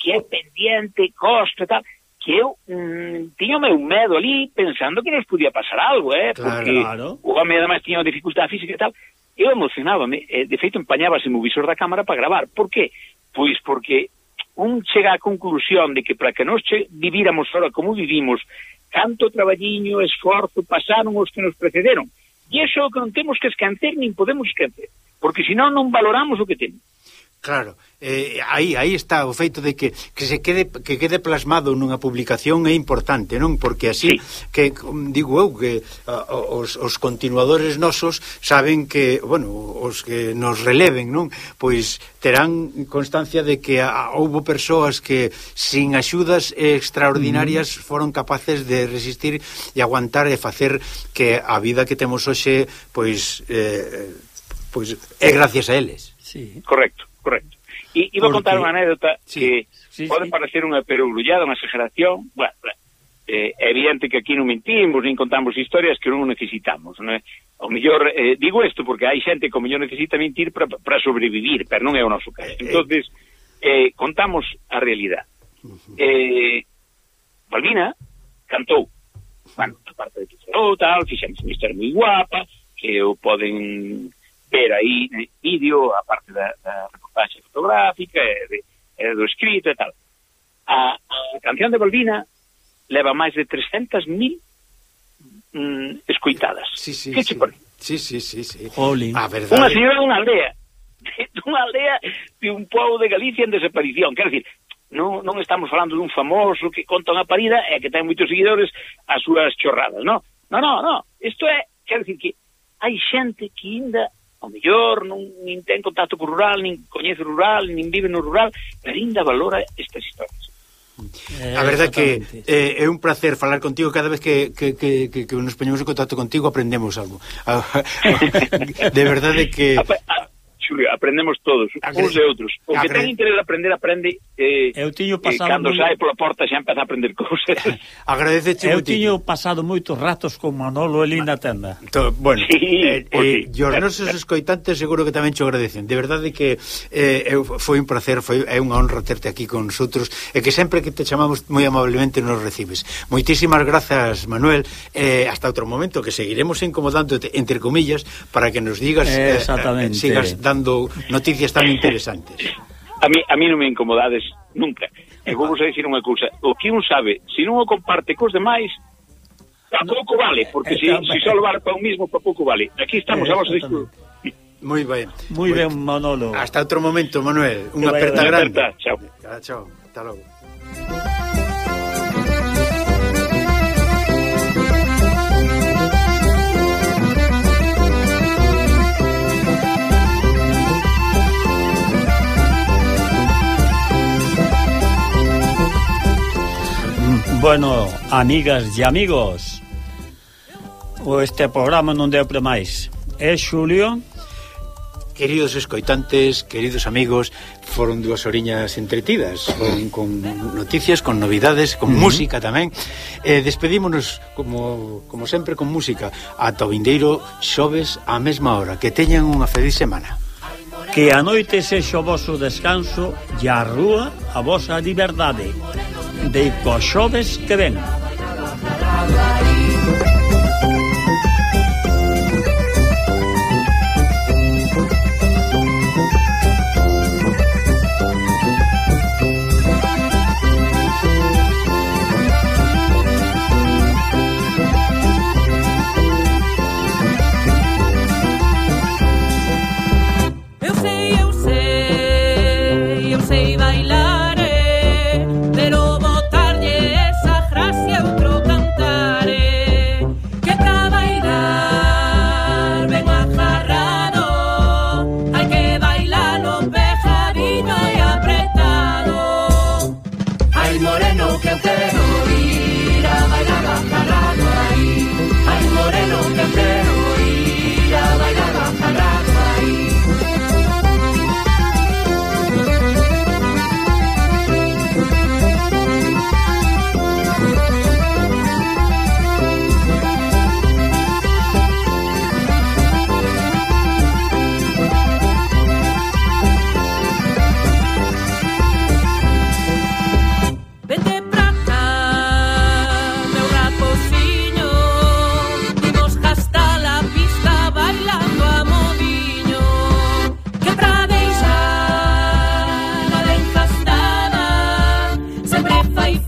que é pendiente, costa e tal, que eu mm, tiña o meu medo ali pensando que nos podía pasar algo, eh? Claro, porque claro. o home ademais tiña unha física e tal, eu emocionábame, eh, de feito empañábase o visor da cámara para gravar. Por qué? Pois porque un chega á conclusión de que para que nos che, vivíramos ahora como vivimos, tanto traballiño, esforzo, pasaron os que nos precederon. E iso é o que non temos que escancer, nin podemos esquecer. porque senón non valoramos o que temos. Claro, eh, aí aí está o feito de que, que se quede que quede plasmado nunha publicación é importante, non? Porque así sí. que digo eu que a, os, os continuadores nosos saben que, bueno, os que nos releven, non? Pois terán constancia de que a, houbo persoas que sin axudas extraordinarias mm. foron capaces de resistir e aguantar e facer que a vida que temos hoxe pois eh, pois é gracias a eles. Sí. Correcto correcto. E iba a contar unha anécdota sí, que sí, pode sí. parecer unha perogrullada, unha exageración, bueno, eh, é evidente que aquí non mentimos, nin contamos historias que non necesitamos, non é? O mellor, eh, digo isto porque hai xente que o mellor necesita mentir para sobrevivir, pero non é o noso caso. Eh, eh. entonces eh, contamos a realidad. Eh, Balbina cantou, bueno, a parte de que falou, tal, fixemos unha historia moi guapa, que o poden era aí eh, vídeo, a parte da, da reportaxe fotográfica, e, de, e do escrito e tal. A, a canción de Balbina leva máis de 300.000 mm, escoitadas. Sí, sí, que sí. Sí, sí, sí, sí. Jolín. A verdade. Unha señora dunha aldea, dunha aldea de un pobo de Galicia en desaparición, quero dicir, non, non estamos falando dun famoso que conta unha parida e que ten moitos seguidores as súas chorradas, non? Non, non, non. Isto é, quero dicir que hai xente que ainda ao mellor non, nin ten contacto co rural, nin coñece o rural, nin vive no rural, pero ainda valora estas historias. Eh, a verdade que eh, é un placer falar contigo cada vez que, que, que, que, que nos poñemos en contacto contigo aprendemos algo. de verdade que... Xulio, aprendemos todos, Agre... uns de outros. O que Agre... ten interés aprender, aprende eh, Eu tiño eh, pasado eh, cando moi... sai pola porta xa empeza a aprender cousas. Agradecete Eu tiño pasado moitos ratos con Manolo e na tenda. To, bueno, sí, eh, eh, sí. os nosos escoitantes seguro que tamén xo agradecen. De verdade que eh, eu, foi un placer, foi é unha honra terte aquí con nosotros e que sempre que te chamamos moi amablemente nos recibes. Moitísimas grazas, Manuel. Eh, hasta outro momento que seguiremos incomodándote entre comillas para que nos digas eh, eh, eh sigas dando dando noticias tan interesantes. A mí, a mí non me incomodades nunca. E vou vos a dicir unha cousa. O que un sabe, se non o comparte cos demais, pouco vale, porque se se só levar para un mismo, pouco vale. Aquí estamos eh, a vos disposición. Moi ben. Moi ben, Manolo. Hasta outro momento, Manuel. Unha aperta grande. Aperta. Chao. Chao. Hasta logo. Bueno, amigas e amigos o Este programa non deu para máis. É Xulio? Queridos escoitantes, queridos amigos Foron dúas oriñas entretidas Con, con noticias, con novidades Con uh -huh. música tamén. Eh, Despedímonos, como, como sempre, con música. Ata o vindeiro xoves á mesma hora. Que teñan unha feliz semana. Que a noite sexa o vosso descanso e a rúa a vosa liberdade. De coxoves que ven.